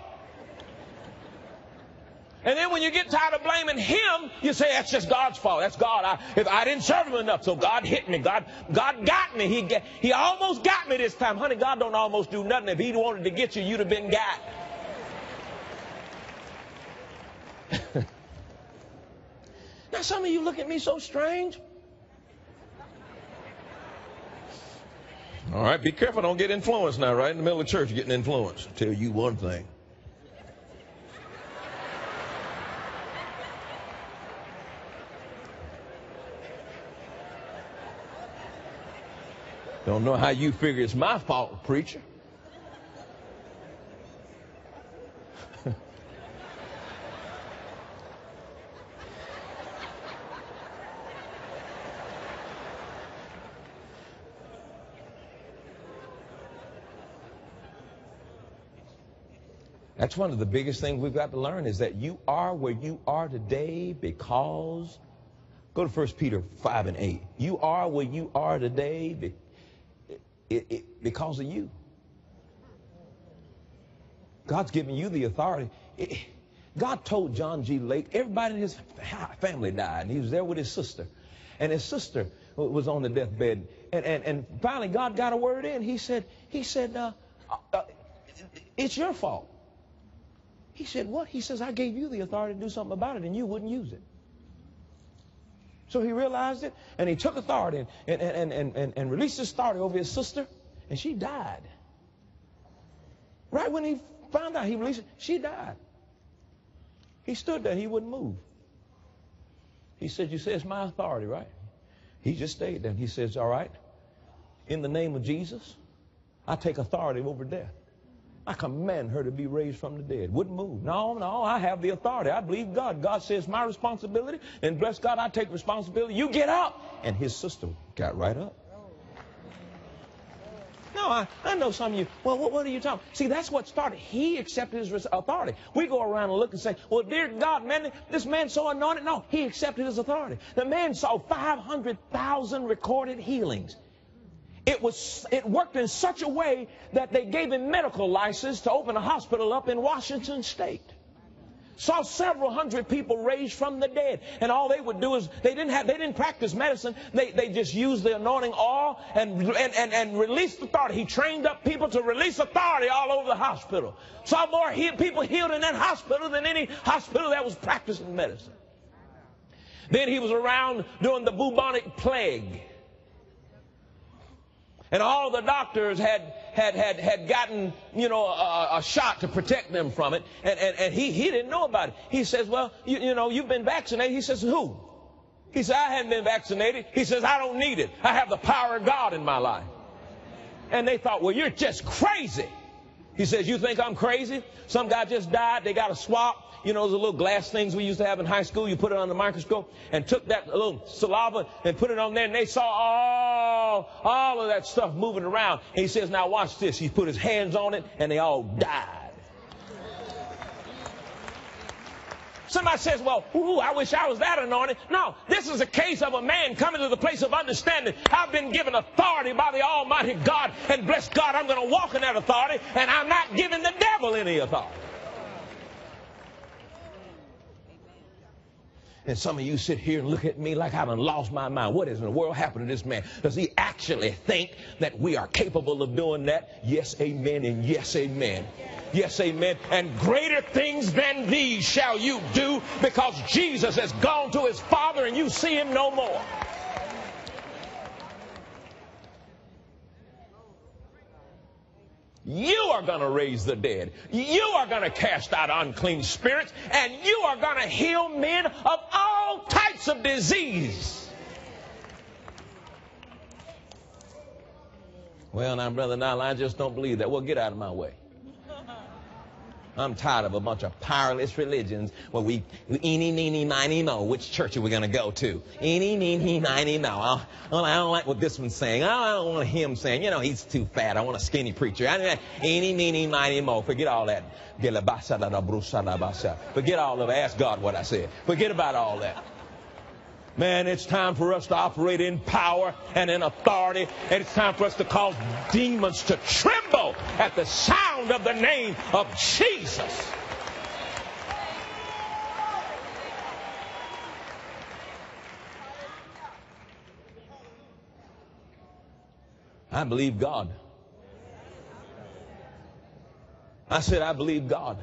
And then when you get tired of blaming him, you say that's just God's fault. That's God. I, if I didn't serve him enough, so God hit me. God, God got me. He, he almost got me this time, honey. God don't almost do nothing. If He wanted to get you, you'd have been got. <laughs> now, some of you look at me so strange. All right, be careful. Don't get influenced now, right in the middle of church, getting influenced. I'll tell you one thing. Don't know how you figure it's my fault, preacher. That's one of the biggest things we've got to learn is that you are where you are today because, go to 1 Peter 5 and 8. You are where you are today be, it, it, because of you. God's given you the authority. It, God told John G. Lake, everybody in his family died, and he was there with his sister. And his sister was on the deathbed. And, and, and finally, God got a word in. He said, he said, uh, uh, it's your fault. He said, What? He says, I gave you the authority to do something about it, and you wouldn't use it. So he realized it, and he took authority and, and, and, and, and released his authority over his sister, and she died. Right when he found out he released it, she died. He stood there, he wouldn't move. He said, You say it's my authority, right? He just stayed there. And he says, All right, in the name of Jesus, I take authority over death. I command her to be raised from the dead. Wouldn't move. No, no, I have the authority. I believe God. God says my responsibility, and bless God, I take responsibility. You get up. And his sister got right up. No, I, I know some of you. Well, what, what are you talking? See, that's what started. He accepted his authority. We go around and look and say, well, dear God, man, this man's so anointed. No, he accepted his authority. The man saw 500,000 recorded healings. It was, it worked in such a way that they gave him medical license to open a hospital up in Washington State saw several hundred people raised from the dead. And all they would do is they didn't have they didn't practice medicine. They they just used the anointing oil and and, and, and released authority. He trained up people to release authority all over the hospital. Saw more he, people healed in that hospital than any hospital that was practicing medicine. Then he was around during the bubonic plague. And all the doctors had, had, had, had gotten, you know, a, a, shot to protect them from it. And, and, and he, he didn't know about it. He says, well, you, you know, you've been vaccinated. He says, who? He said, I hadn't been vaccinated. He says, I don't need it. I have the power of God in my life. And they thought, well, you're just crazy. He says, you think I'm crazy? Some guy just died. They got a swap you know, those little glass things we used to have in high school. You put it on the microscope and took that little saliva and put it on there, and they saw all, all of that stuff moving around. And he says, now watch this. He put his hands on it, and they all died. Somebody says, well, ooh, I wish I was that anointed. No, this is a case of a man coming to the place of understanding. I've been given authority by the Almighty God, and bless God, I'm going to walk in that authority, and I'm not giving the devil any authority. And some of you sit here and look at me like I have lost my mind. What is in the world happened to this man? Does he actually think that we are capable of doing that? Yes, amen, and yes, amen. Yes, amen. And greater things than these shall you do because Jesus has gone to his Father and you see him no more. You are going to raise the dead. You are going to cast out unclean spirits. And you are going to heal men of all types of disease. Well, now, Brother Nile, I just don't believe that. Well, get out of my way. I'm tired of a bunch of powerless religions where we, eeny, meeny, miny, mo. Which church are we going to go to? Eeny, meeny, miny, mo. Well, I don't like what this one's saying. I don't want him saying, you know, he's too fat. I want a skinny preacher. I, eeny, meeny, miny, mo. Forget all that. Forget all of it. Ask God what I said. Forget about all that. Man, it's time for us to operate in power and in authority. And it's time for us to cause demons to tremble at the sound of the name of Jesus. I believe God. I said, I believe God.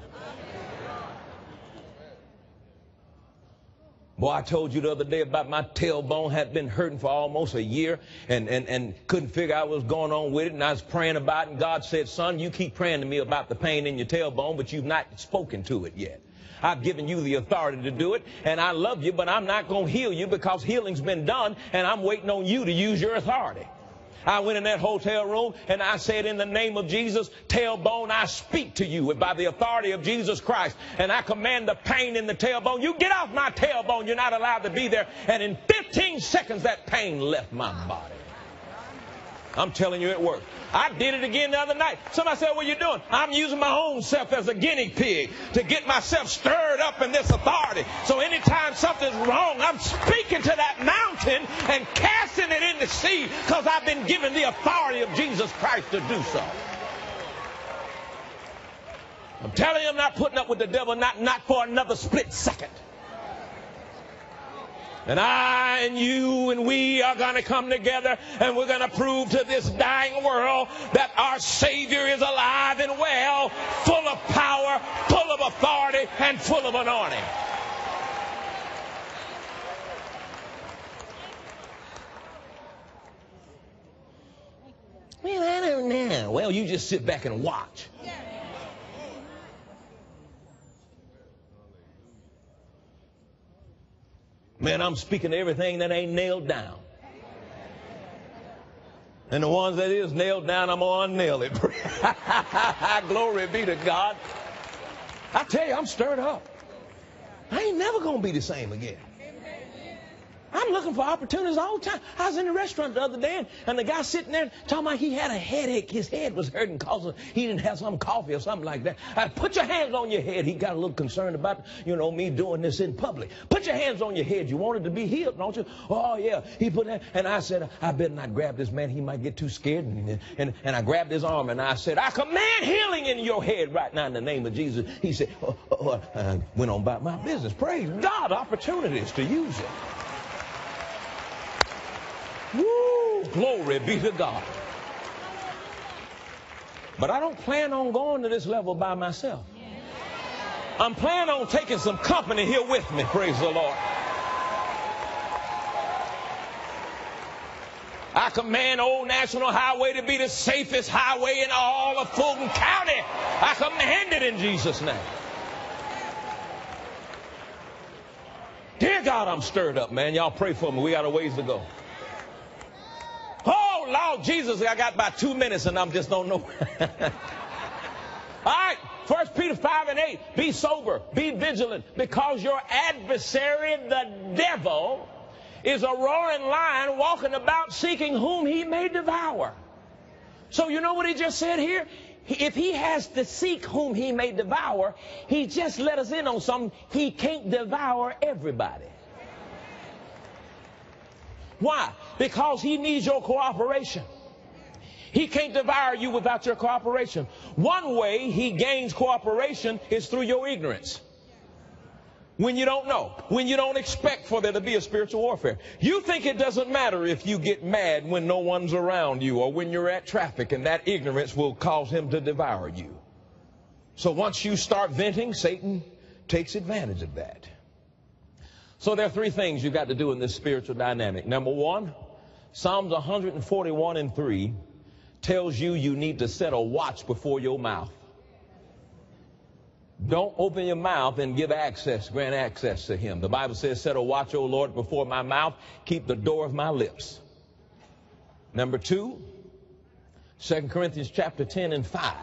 Boy, I told you the other day about my tailbone had been hurting for almost a year and, and, and couldn't figure out what was going on with it. And I was praying about it, and God said, Son, you keep praying to me about the pain in your tailbone, but you've not spoken to it yet. I've given you the authority to do it, and I love you, but I'm not going to heal you because healing's been done, and I'm waiting on you to use your authority. I went in that hotel room and I said, In the name of Jesus, tailbone, I speak to you by the authority of Jesus Christ. And I command the pain in the tailbone. You get off my tailbone. You're not allowed to be there. And in 15 seconds, that pain left my body. I'm telling you, it worked. I did it again the other night. Somebody said, What are you doing? I'm using my own self as a guinea pig to get myself stirred up in this authority. So anytime something's wrong, I'm speaking to that mountain and casting sea because I've been given the authority of Jesus Christ to do so. I'm telling you, I'm not putting up with the devil, not, not for another split second. And I and you and we are going to come together and we're going to prove to this dying world that our Savior is alive and well, full of power, full of authority, and full of anointing. Well, I don't know. Well, you just sit back and watch. Man, I'm speaking to everything that ain't nailed down. And the ones that is nailed down, I'm going to nail it. <laughs> Glory be to God. I tell you, I'm stirred up. I ain't never going to be the same again. I'm looking for opportunities all the time. I was in the restaurant the other day, and, and the guy sitting there talking about he had a headache. His head was hurting because he didn't have some coffee or something like that. I put your hands on your head. He got a little concerned about, you know, me doing this in public. Put your hands on your head. You wanted to be healed, don't you? Oh, yeah. He put that, and I said, I better not grab this man. He might get too scared. And, and, and I grabbed his arm, and I said, I command healing in your head right now in the name of Jesus. He said, oh, oh, oh. I went on about my business. Praise God, opportunities to use it. Woo! Glory be to God. But I don't plan on going to this level by myself. I'm planning on taking some company here with me. Praise the Lord. I command Old National Highway to be the safest highway in all of Fulton County. I command it in Jesus' name. Dear God, I'm stirred up, man. Y'all pray for me. We got a ways to go. Oh, Lord Jesus, I got about two minutes and I am just don't know. <laughs> All right. First Peter 5 and 8. Be sober, be vigilant, because your adversary, the devil, is a roaring lion walking about seeking whom he may devour. So you know what he just said here? If he has to seek whom he may devour, he just let us in on something. He can't devour everybody. Why? Because he needs your cooperation. He can't devour you without your cooperation. One way he gains cooperation is through your ignorance. When you don't know, when you don't expect for there to be a spiritual warfare. You think it doesn't matter if you get mad when no one's around you or when you're at traffic and that ignorance will cause him to devour you. So once you start venting, Satan takes advantage of that. So there are three things you've got to do in this spiritual dynamic. Number one, Psalms 141 and 3 tells you you need to set a watch before your mouth. Don't open your mouth and give access, grant access to him. The Bible says, set a watch, O Lord, before my mouth, keep the door of my lips. Number two, 2 Corinthians chapter 10 and 5.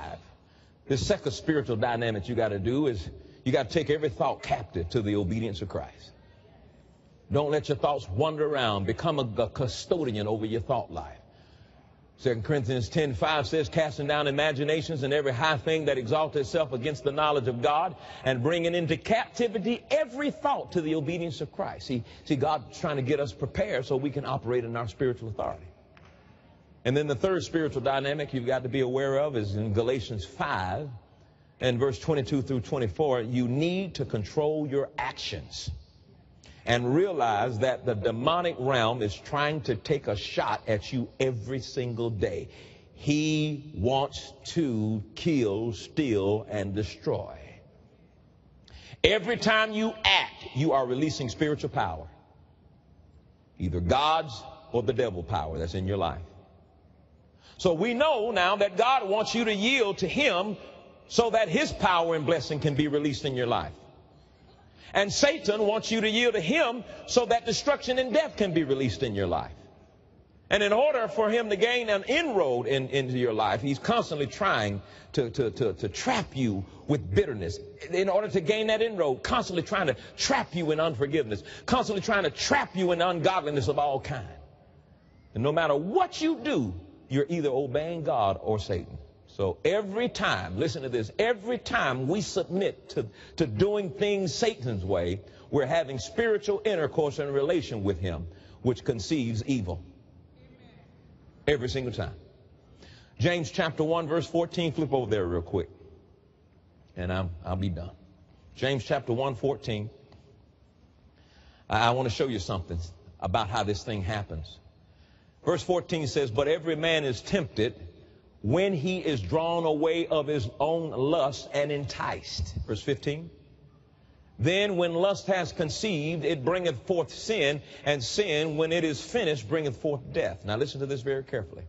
The second spiritual dynamic you got to do is you got to take every thought captive to the obedience of Christ. Don't let your thoughts wander around. Become a, a custodian over your thought life. 2 Corinthians 10 5 says, casting down imaginations and every high thing that exalts itself against the knowledge of God, and bringing into captivity every thought to the obedience of Christ. See, see, God's trying to get us prepared so we can operate in our spiritual authority. And then the third spiritual dynamic you've got to be aware of is in Galatians 5 and verse 22 through 24. You need to control your actions and realize that the demonic realm is trying to take a shot at you every single day. He wants to kill, steal, and destroy. Every time you act, you are releasing spiritual power. Either God's or the devil power that's in your life. So we know now that God wants you to yield to Him so that His power and blessing can be released in your life. And Satan wants you to yield to him so that destruction and death can be released in your life. And in order for him to gain an inroad in, into your life, he's constantly trying to, to, to, to trap you with bitterness. In order to gain that inroad, constantly trying to trap you in unforgiveness, constantly trying to trap you in ungodliness of all kind. And no matter what you do, you're either obeying God or Satan. So every time, listen to this, every time we submit to, to doing things Satan's way, we're having spiritual intercourse and relation with him, which conceives evil. Every single time. James chapter 1, verse 14, flip over there real quick. And I'm, I'll be done. James chapter 1, 14. I, I want to show you something about how this thing happens. Verse 14 says, But every man is tempted when he is drawn away of his own lust and enticed. Verse 15. Then when lust has conceived, it bringeth forth sin, and sin, when it is finished, bringeth forth death. Now listen to this very carefully.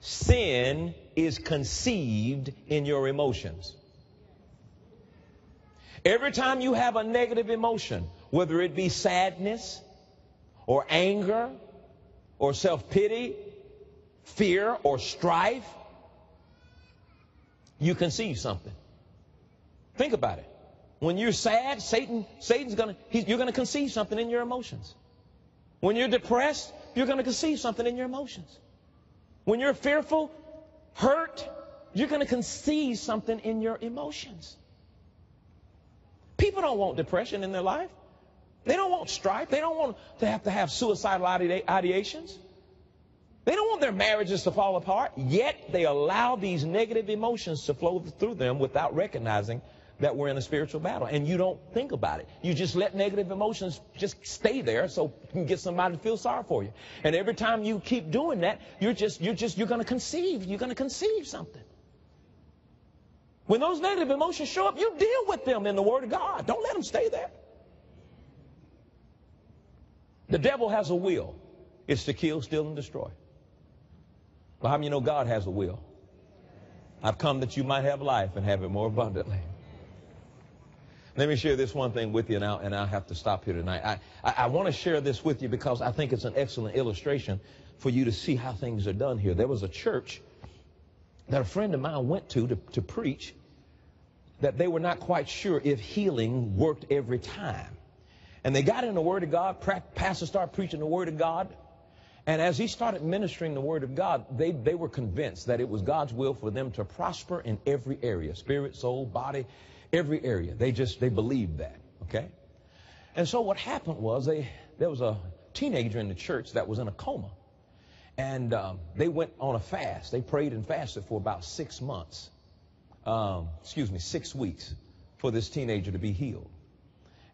Sin is conceived in your emotions. Every time you have a negative emotion, whether it be sadness or anger or self-pity, fear or strife, you conceive something. Think about it. When you're sad, Satan, Satan's gonna, you're gonna conceive something in your emotions. When you're depressed, you're to conceive something in your emotions. When you're fearful, hurt, you're to conceive something in your emotions. People don't want depression in their life. They don't want strife. They don't want to have to have suicidal ideations. They don't want their marriages to fall apart. Yet they allow these negative emotions to flow through them without recognizing that we're in a spiritual battle. And you don't think about it. You just let negative emotions just stay there so you can get somebody to feel sorry for you. And every time you keep doing that, you're just, you're just, you're going to conceive. You're going to conceive something. When those negative emotions show up, you deal with them in the Word of God. Don't let them stay there. The devil has a will. It's to kill, steal, and destroy. Well, how many you know God has a will? I've come that you might have life and have it more abundantly. Let me share this one thing with you now, and I'll have to stop here tonight. I, I, I want to share this with you because I think it's an excellent illustration for you to see how things are done here. There was a church that a friend of mine went to, to to preach that they were not quite sure if healing worked every time. And they got in the Word of God. Pastor started preaching the Word of God. And as he started ministering the Word of God, they, they were convinced that it was God's will for them to prosper in every area spirit, soul, body, every area. They just, they believed that. Okay? And so what happened was they, there was a teenager in the church that was in a coma. And um, they went on a fast. They prayed and fasted for about six months. Um, excuse me, six weeks for this teenager to be healed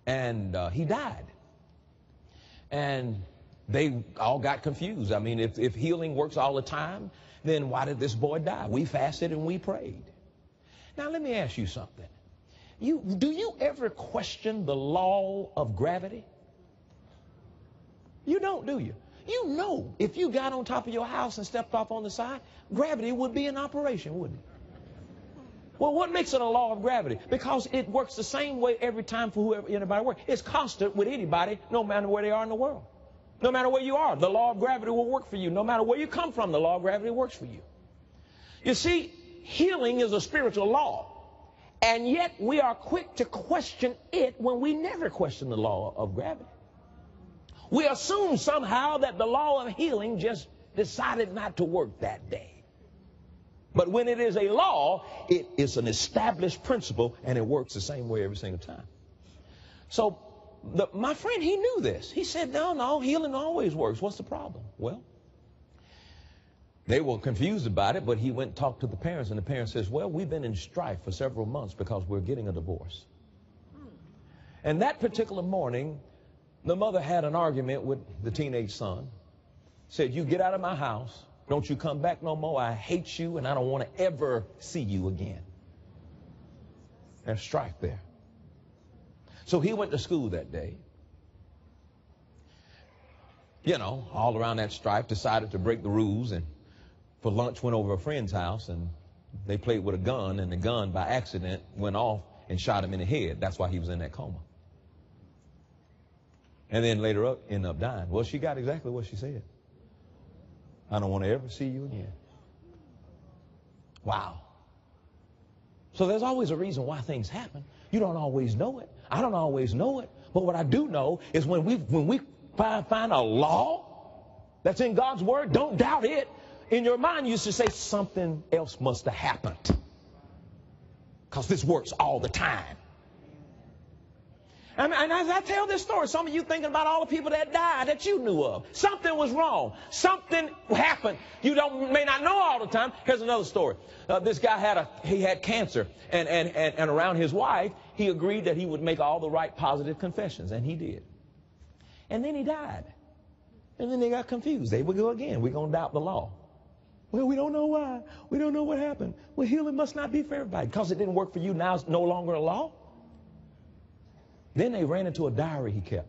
and uh, he died. And they all got confused. I mean, if, if healing works all the time, then why did this boy die? We fasted and we prayed. Now, let me ask you something. You, do you ever question the law of gravity? You don't, do you? You know, if you got on top of your house and stepped off on the side, gravity would be in operation, wouldn't it? Well, what makes it a law of gravity? Because it works the same way every time for whoever anybody works. It's constant with anybody, no matter where they are in the world. No matter where you are, the law of gravity will work for you. No matter where you come from, the law of gravity works for you. You see, healing is a spiritual law. And yet we are quick to question it when we never question the law of gravity. We assume somehow that the law of healing just decided not to work that day. But when it is a law, it is an established principle and it works the same way every single time. So the, my friend, he knew this. He said, no, no, healing always works. What's the problem? Well, they were confused about it, but he went and talked to the parents, and the parents says, well, we've been in strife for several months because we're getting a divorce. Hmm. And that particular morning, the mother had an argument with the teenage son. Said, you get out of my house. Don't you come back no more. I hate you and I don't want to ever see you again. There's strife there. So he went to school that day. You know, all around that strife, decided to break the rules and for lunch went over a friend's house and they played with a gun and the gun by accident went off and shot him in the head. That's why he was in that coma. And then later up, ended up dying. Well, she got exactly what she said. I don't want to ever see you again. Wow. So there's always a reason why things happen. You don't always know it. I don't always know it. But what I do know is when we when we find, find a law that's in God's word, don't doubt it. In your mind, you should say something else must have happened. Because this works all the time. And, and as I tell this story, some of you thinking about all the people that died that you knew of. Something was wrong. Something happened. You don't may not know all the time. Here's another story. Uh, this guy had a he had cancer, and, and and and around his wife, he agreed that he would make all the right positive confessions, and he did. And then he died. And then they got confused. They would go again. We're gonna doubt the law. Well, we don't know why. We don't know what happened. Well, healing must not be for everybody because it didn't work for you. Now it's no longer a law. Then they ran into a diary he kept.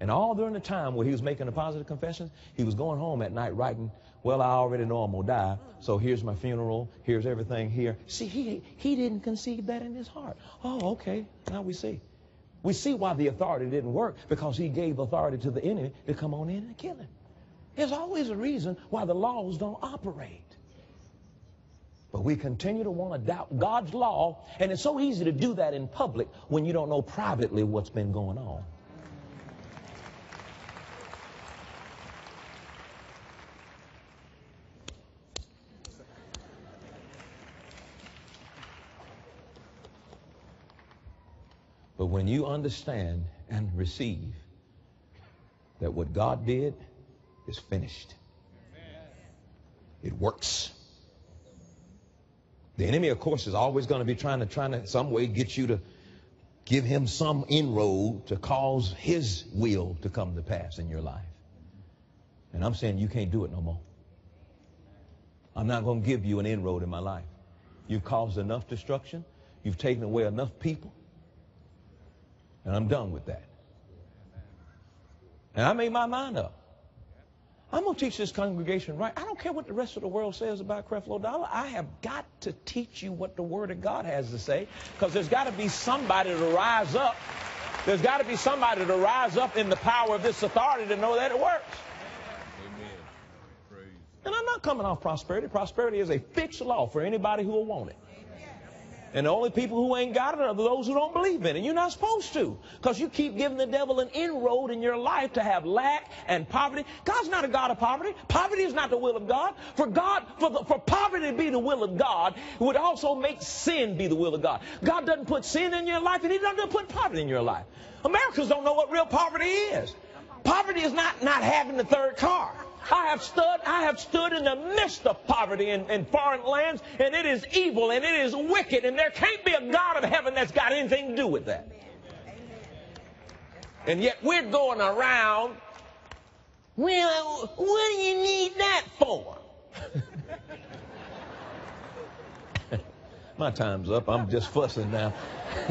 And all during the time where he was making the positive confessions, he was going home at night writing, well, I already know I'm going to die, so here's my funeral, here's everything here. See, he, he didn't conceive that in his heart. Oh, okay, now we see. We see why the authority didn't work, because he gave authority to the enemy to come on in and kill him. There's always a reason why the laws don't operate. But we continue to want to doubt God's law, and it's so easy to do that in public when you don't know privately what's been going on. But when you understand and receive that what God did is finished, it works. The enemy, of course, is always going to be trying to, trying to, some way, get you to give him some inroad to cause his will to come to pass in your life. And I'm saying you can't do it no more. I'm not going to give you an inroad in my life. You've caused enough destruction. You've taken away enough people. And I'm done with that. And I made my mind up. I'm going to teach this congregation right. I don't care what the rest of the world says about Creflo Dollar. I have got to teach you what the Word of God has to say because there's got to be somebody to rise up. There's got to be somebody to rise up in the power of this authority to know that it works. Amen. And I'm not coming off prosperity. Prosperity is a fixed law for anybody who will want it. And the only people who ain't got it are those who don't believe in it. You're not supposed to. Because you keep giving the devil an inroad in your life to have lack and poverty. God's not a God of poverty. Poverty is not the will of God. For God, for, the, for poverty to be the will of God, would also make sin be the will of God. God doesn't put sin in your life and he doesn't put poverty in your life. Americans don't know what real poverty is. Poverty is not not having the third car. I have stood, I have stood in the midst of poverty in, in foreign lands, and it is evil and it is wicked, and there can't be a God of heaven that's got anything to do with that. And yet we're going around, well, what do you need that for? <laughs> My time's up. I'm just fussing now.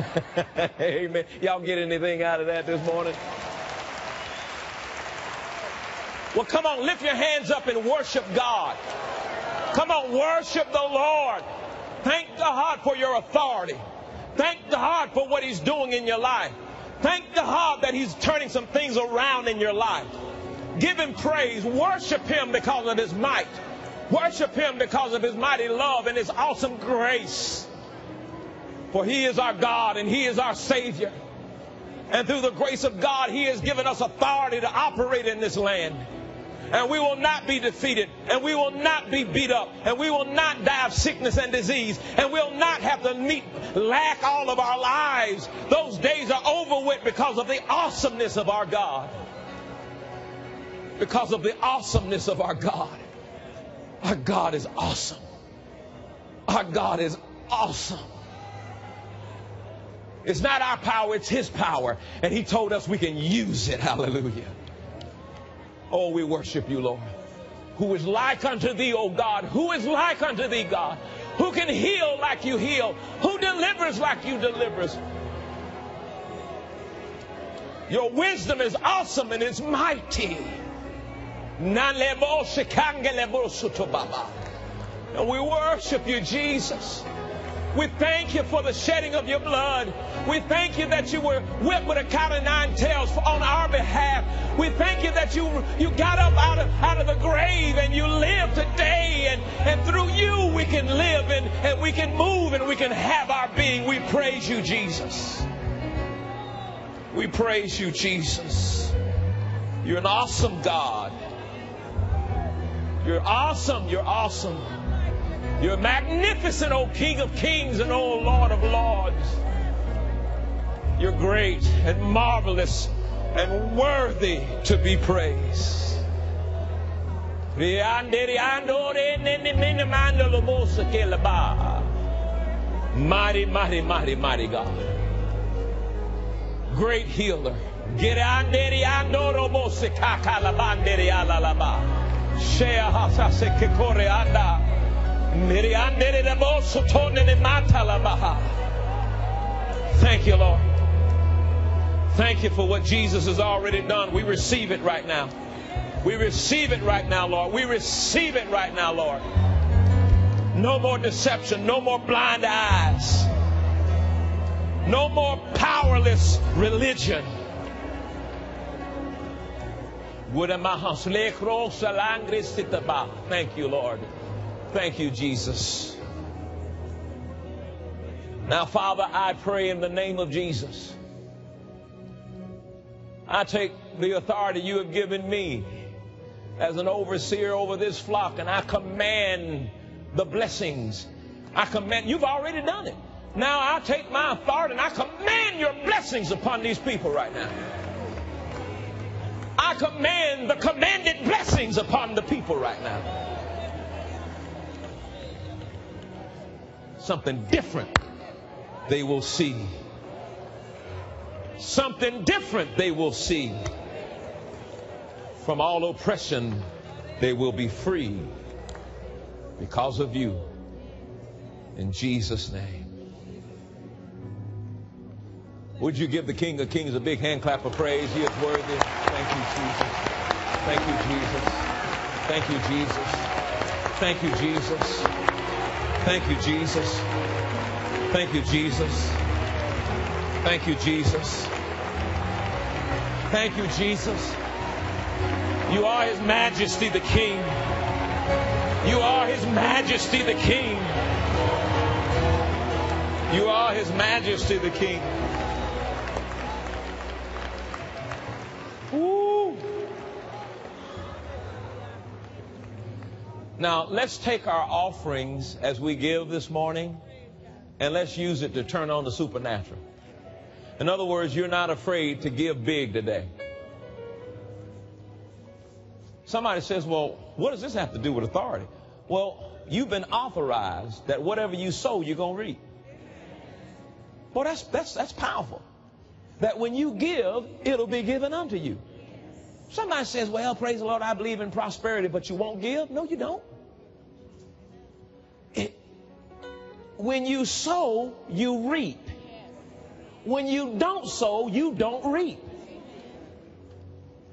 <laughs> Amen. Y'all get anything out of that this morning? Well, come on, lift your hands up and worship God. Come on, worship the Lord. Thank God for your authority. Thank God for what He's doing in your life. Thank God that He's turning some things around in your life. Give Him praise. Worship Him because of His might. Worship Him because of His mighty love and His awesome grace. For He is our God and He is our Savior. And through the grace of God, He has given us authority to operate in this land and we will not be defeated, and we will not be beat up, and we will not die of sickness and disease, and we'll not have to meet lack all of our lives. Those days are over with because of the awesomeness of our God. Because of the awesomeness of our God. Our God is awesome. Our God is awesome. It's not our power, it's His power. And He told us we can use it. Hallelujah. Oh, we worship you, Lord. Who is like unto thee, O God? Who is like unto thee, God? Who can heal like you heal? Who delivers like you delivers? Your wisdom is awesome and it's mighty. And we worship you, Jesus. We thank you for the shedding of your blood. We thank you that you were whipped with a coat of nine tails on our behalf. We thank you that you, you got up out of, out of the grave and you live today. And, and through you we can live and, and we can move and we can have our being. We praise you, Jesus. We praise you, Jesus. You're an awesome God. You're awesome. You're awesome. You're magnificent, O King of Kings and O Lord of Lords. You're great and marvelous and worthy to be praised. Mighty, mighty, mighty, mighty God. Great healer. Shea hasase kekore anda. Thank you, Lord. Thank you for what Jesus has already done. We receive it right now. We receive it right now, Lord. We receive it right now, Lord. No more deception, no more blind eyes, no more powerless religion. Thank you, Lord. Thank you, Jesus. Now, Father, I pray in the name of Jesus. I take the authority you have given me as an overseer over this flock, and I command the blessings. I command, you've already done it. Now I take my authority and I command your blessings upon these people right now. I command the commanded blessings upon the people right now. Something different they will see. Something different they will see. From all oppression, they will be free because of you. In Jesus' name. Would you give the King of Kings a big hand clap of praise? He is worthy. Thank you, Jesus. Thank you, Jesus. Thank you, Jesus. Thank you, Jesus. Thank you, Jesus. Thank you, Jesus. Thank you, Jesus. Thank you, Jesus. You are His Majesty the King. You are His Majesty the King. You are His Majesty the King. Now, let's take our offerings as we give this morning and let's use it to turn on the supernatural. In other words, you're not afraid to give big today. Somebody says, well, what does this have to do with authority? Well, you've been authorized that whatever you sow, you're going to reap. Well, that's, that's, that's powerful. That when you give, it'll be given unto you. Somebody says, well, praise the Lord, I believe in prosperity, but you won't give? No, you don't. It, when you sow, you reap. When you don't sow, you don't reap.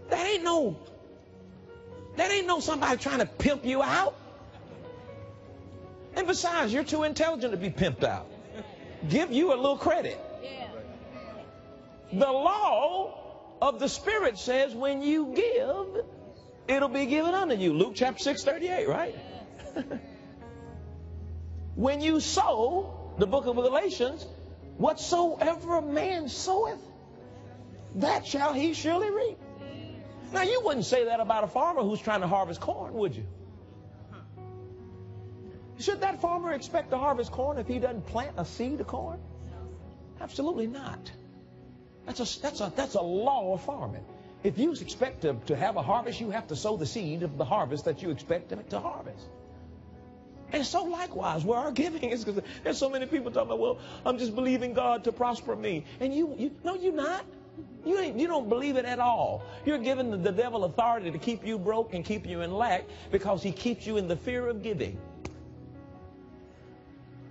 That ain't no, that ain't no somebody trying to pimp you out. And besides, you're too intelligent to be pimped out. Give you a little credit. The law of the Spirit says when you give, it'll be given unto you. Luke chapter 6, 38, right? <laughs> when you sow, the book of Galatians, whatsoever a man soweth, that shall he surely reap. Now, you wouldn't say that about a farmer who's trying to harvest corn, would you? Should that farmer expect to harvest corn if he doesn't plant a seed of corn? Absolutely not. That's a, that's a, that's a law of farming. If you expect to, to have a harvest, you have to sow the seed of the harvest that you expect to, to harvest. And so likewise, where our giving is, because there's so many people talking about, well, I'm just believing God to prosper me. And you, you no, you're not. You, ain't, you don't believe it at all. You're giving the, the devil authority to keep you broke and keep you in lack because he keeps you in the fear of giving.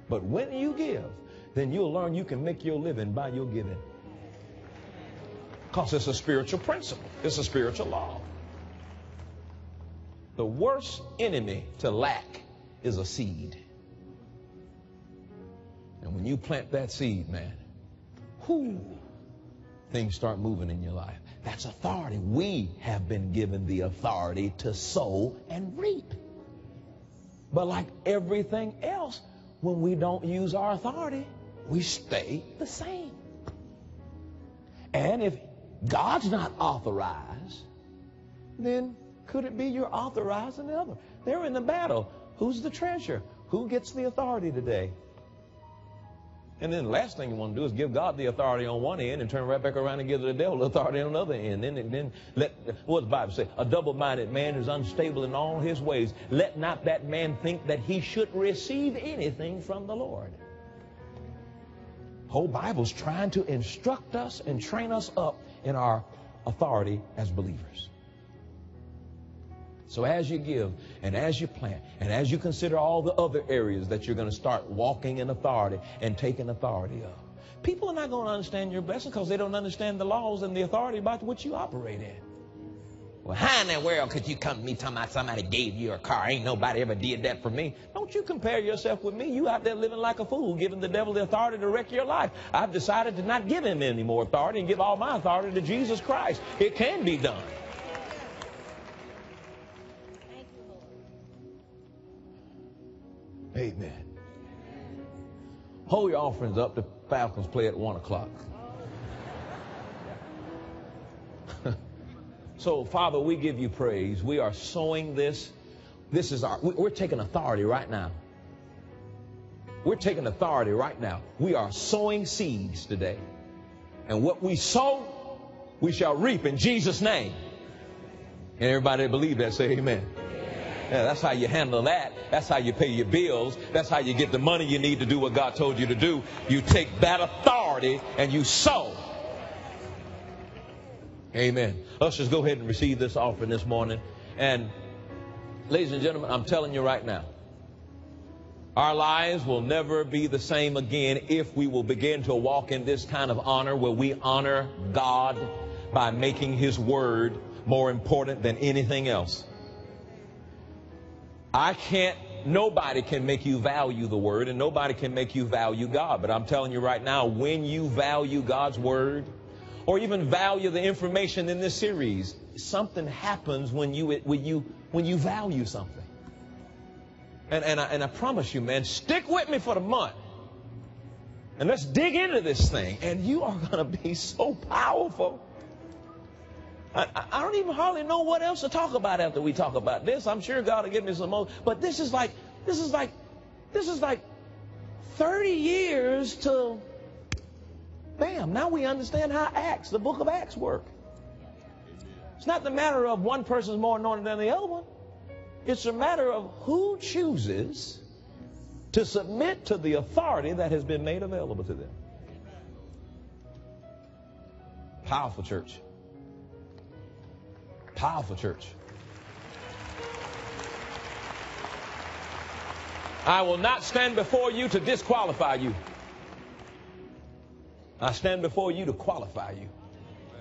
But when you give, then you'll learn you can make your living by your giving. Because it's a spiritual principle, it's a spiritual law. The worst enemy to lack is a seed. And when you plant that seed, man, whoo, things start moving in your life. That's authority. We have been given the authority to sow and reap. But like everything else, when we don't use our authority, we stay the same. And if God's not authorized, then could it be you're authorizing the other? They're in the battle. Who's the treasure? Who gets the authority today? And then the last thing you want to do is give God the authority on one end and turn right back around and give the devil the authority on another end. Then, then let what does the Bible say? A double-minded man is unstable in all his ways. Let not that man think that he should receive anything from the Lord. Whole Bible's trying to instruct us and train us up in our authority as believers. So as you give and as you plant and as you consider all the other areas that you're going to start walking in authority and taking authority of, people are not going to understand your blessing because they don't understand the laws and the authority about which you operate in. Well, how in the world could you come to me talking about somebody gave you a car? Ain't nobody ever did that for me. Don't you compare yourself with me. You out there living like a fool, giving the devil the authority to wreck your life. I've decided to not give him any more authority and give all my authority to Jesus Christ. It can be done. Amen. Hold your offerings up. The Falcons play at 1 o'clock. So, Father, we give you praise. We are sowing this. This is our, we're taking authority right now. we're taking authority right now. We are sowing seeds today. And what we sow, we shall reap in Jesus' name. And everybody that believe that, say amen. Yeah, that's how you handle that. That's how you pay your bills. That's how you get the money you need to do what God told you to do. You take that authority and you sow. Amen. Ushers, go ahead and receive this offering this morning. And ladies and gentlemen, I'm telling you right now, our lives will never be the same again if we will begin to walk in this kind of honor where we honor God by making His Word more important than anything else. I can't, nobody can make you value the Word and nobody can make you value God. But I'm telling you right now, when you value God's Word or even value the information in this series, something happens when you, when you, when you value something. And, and, I, and I promise you, man, stick with me for the month. And let's dig into this thing. And you are going <laughs> to be so powerful. I, I, don't even hardly know what else to talk about after we talk about this. I'm sure God will give me some more. But this is like, this is like, this is like 30 years to, bam, now we understand how Acts, the book of Acts work. It's not the matter of one person's more anointed than the other one. It's a matter of who chooses to submit to the authority that has been made available to them. Powerful church. Powerful church. I will not stand before you to disqualify you. I stand before you to qualify you.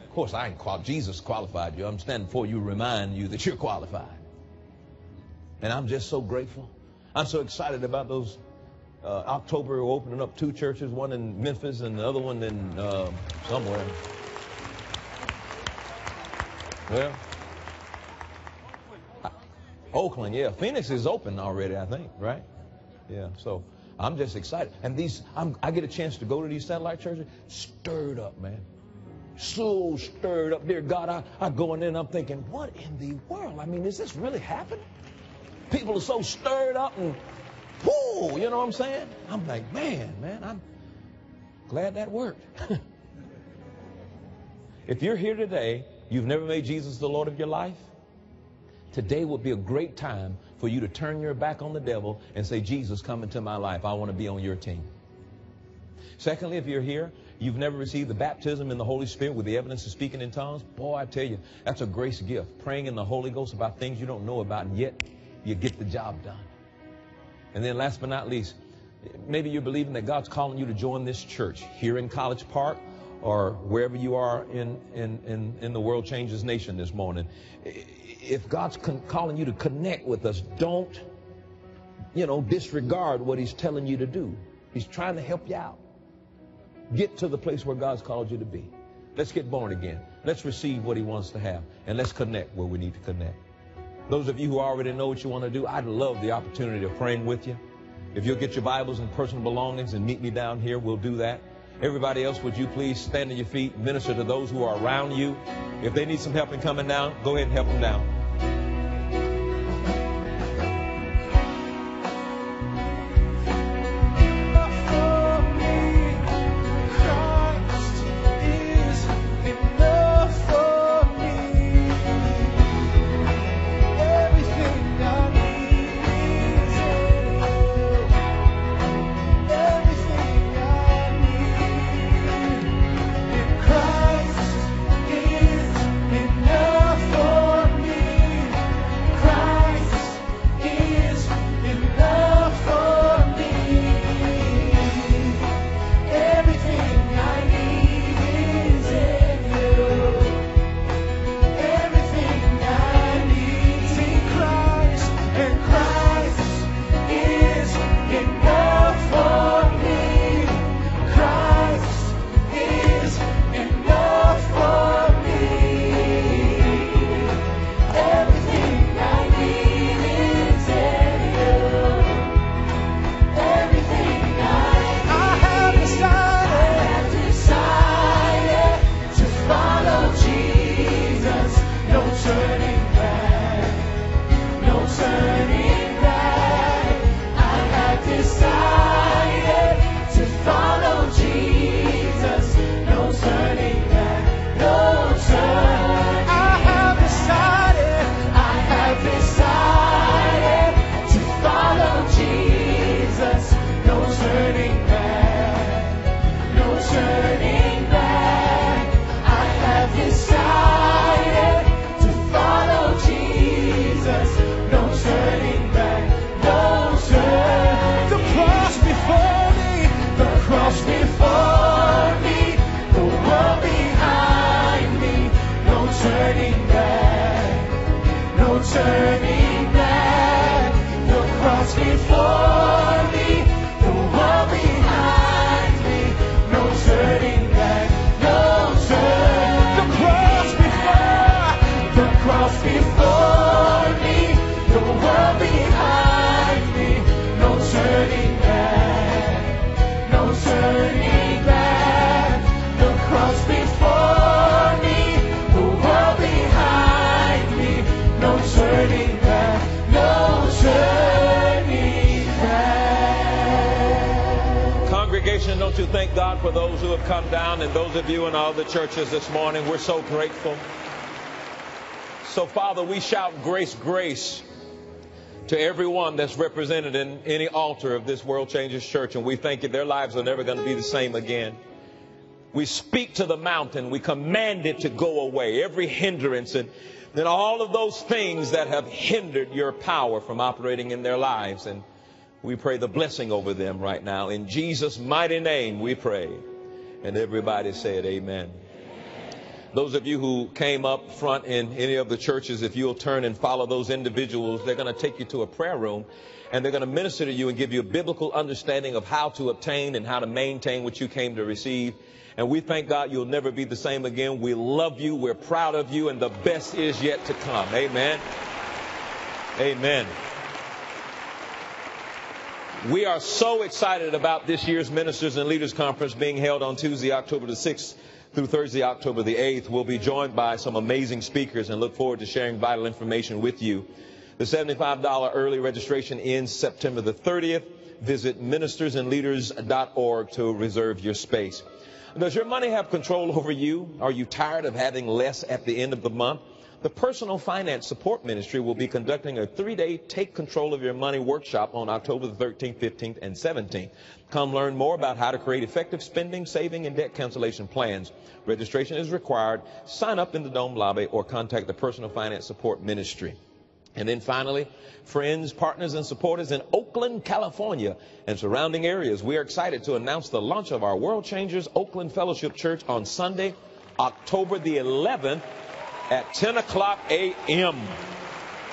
Of course, I ain't qual- Jesus qualified you. I'm standing before you to remind you that you're qualified. And I'm just so grateful. I'm so excited about those. Uh, October, opening up two churches, one in Memphis and the other one in uh, somewhere. Well, Oakland, yeah. Phoenix is open already, I think, right? Yeah. So I'm just excited. And these, I'm, I get a chance to go to these satellite churches, stirred up, man. So stirred up. Dear God, I, I go in there and I'm thinking, what in the world? I mean, is this really happening? People are so stirred up and, whoo, you know what I'm saying? I'm like, man, man, I'm glad that worked. <laughs> if you're here today, you've never made Jesus the Lord of your life, Today would be a great time for you to turn your back on the devil and say, Jesus, come into my life. I want to be on your team. Secondly, if you're here, you've never received the baptism in the Holy Spirit with the evidence of speaking in tongues, boy, I tell you, that's a grace gift. Praying in the Holy Ghost about things you don't know about, and yet you get the job done. And then last but not least, maybe you're believing that God's calling you to join this church here in College Park or wherever you are in, in, in, in the World Changers Nation this morning if God's calling you to connect with us, don't, you know, disregard what He's telling you to do. He's trying to help you out. Get to the place where God's called you to be. Let's get born again. Let's receive what He wants to have. And let's connect where we need to connect. Those of you who already know what you want to do, I'd love the opportunity of praying with you. If you'll get your Bibles and personal belongings and meet me down here, we'll do that. Everybody else, would you please stand on your feet, minister to those who are around you. If they need some help in coming down, go ahead and help them down. We shout grace, grace to everyone that's represented in any altar of this World Changers Church, and we thank you their lives are never going to be the same again. We speak to the mountain, we command it to go away, every hindrance and then all of those things that have hindered your power from operating in their lives. And we pray the blessing over them right now. In Jesus' mighty name we pray. And everybody said, Amen. Those of you who came up front in any of the churches, if you'll turn and follow those individuals, they're going to take you to a prayer room and they're going to minister to you and give you a biblical understanding of how to obtain and how to maintain what you came to receive. And we thank God you'll never be the same again. We love you. We're proud of you. And the best is yet to come. Amen. Amen. We are so excited about this year's Ministers and Leaders Conference being held on Tuesday, October the 6th through Thursday, October the 8th. We'll be joined by some amazing speakers and look forward to sharing vital information with you. The $75 early registration ends September the 30th. Visit ministersandleaders.org to reserve your space. Does your money have control over you? Are you tired of having less at the end of the month? The Personal Finance Support Ministry will be conducting a three-day Take Control of Your Money workshop on October the 13th, 15th, and 17th. Come learn more about how to create effective spending, saving, and debt cancellation plans. Registration is required. Sign up in the Dome lobby or contact the Personal Finance Support Ministry. And then finally, friends, partners, and supporters in Oakland, California and surrounding areas, we are excited to announce the launch of our World Changers Oakland Fellowship Church on Sunday, October the 11th at 10 o'clock a.m.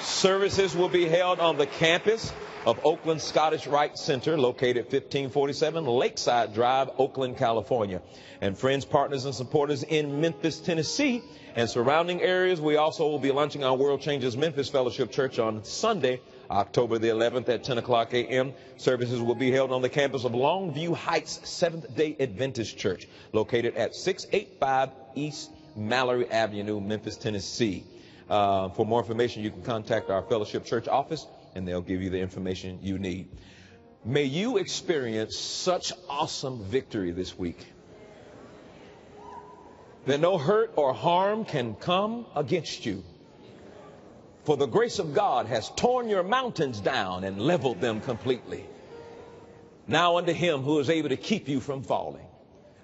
Services will be held on the campus of Oakland Scottish Rite Center, located 1547 Lakeside Drive, Oakland, California. And friends, partners, and supporters in Memphis, Tennessee, and surrounding areas, we also will be launching our World Changers Memphis Fellowship Church on Sunday, October the 11th at 10 o'clock a.m. Services will be held on the campus of Longview Heights Seventh day Adventist Church, located at 685 East Mallory Avenue, Memphis, Tennessee. Uh, for more information, you can contact our Fellowship Church office and they'll give you the information you need. May you experience such awesome victory this week that no hurt or harm can come against you. For the grace of God has torn your mountains down and leveled them completely. Now unto him who is able to keep you from falling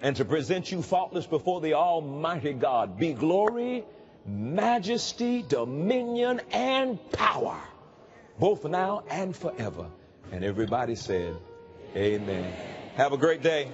and to present you faultless before the Almighty God. Be glory, majesty, dominion, and power, both now and forever. And everybody said, Amen. Have a great day.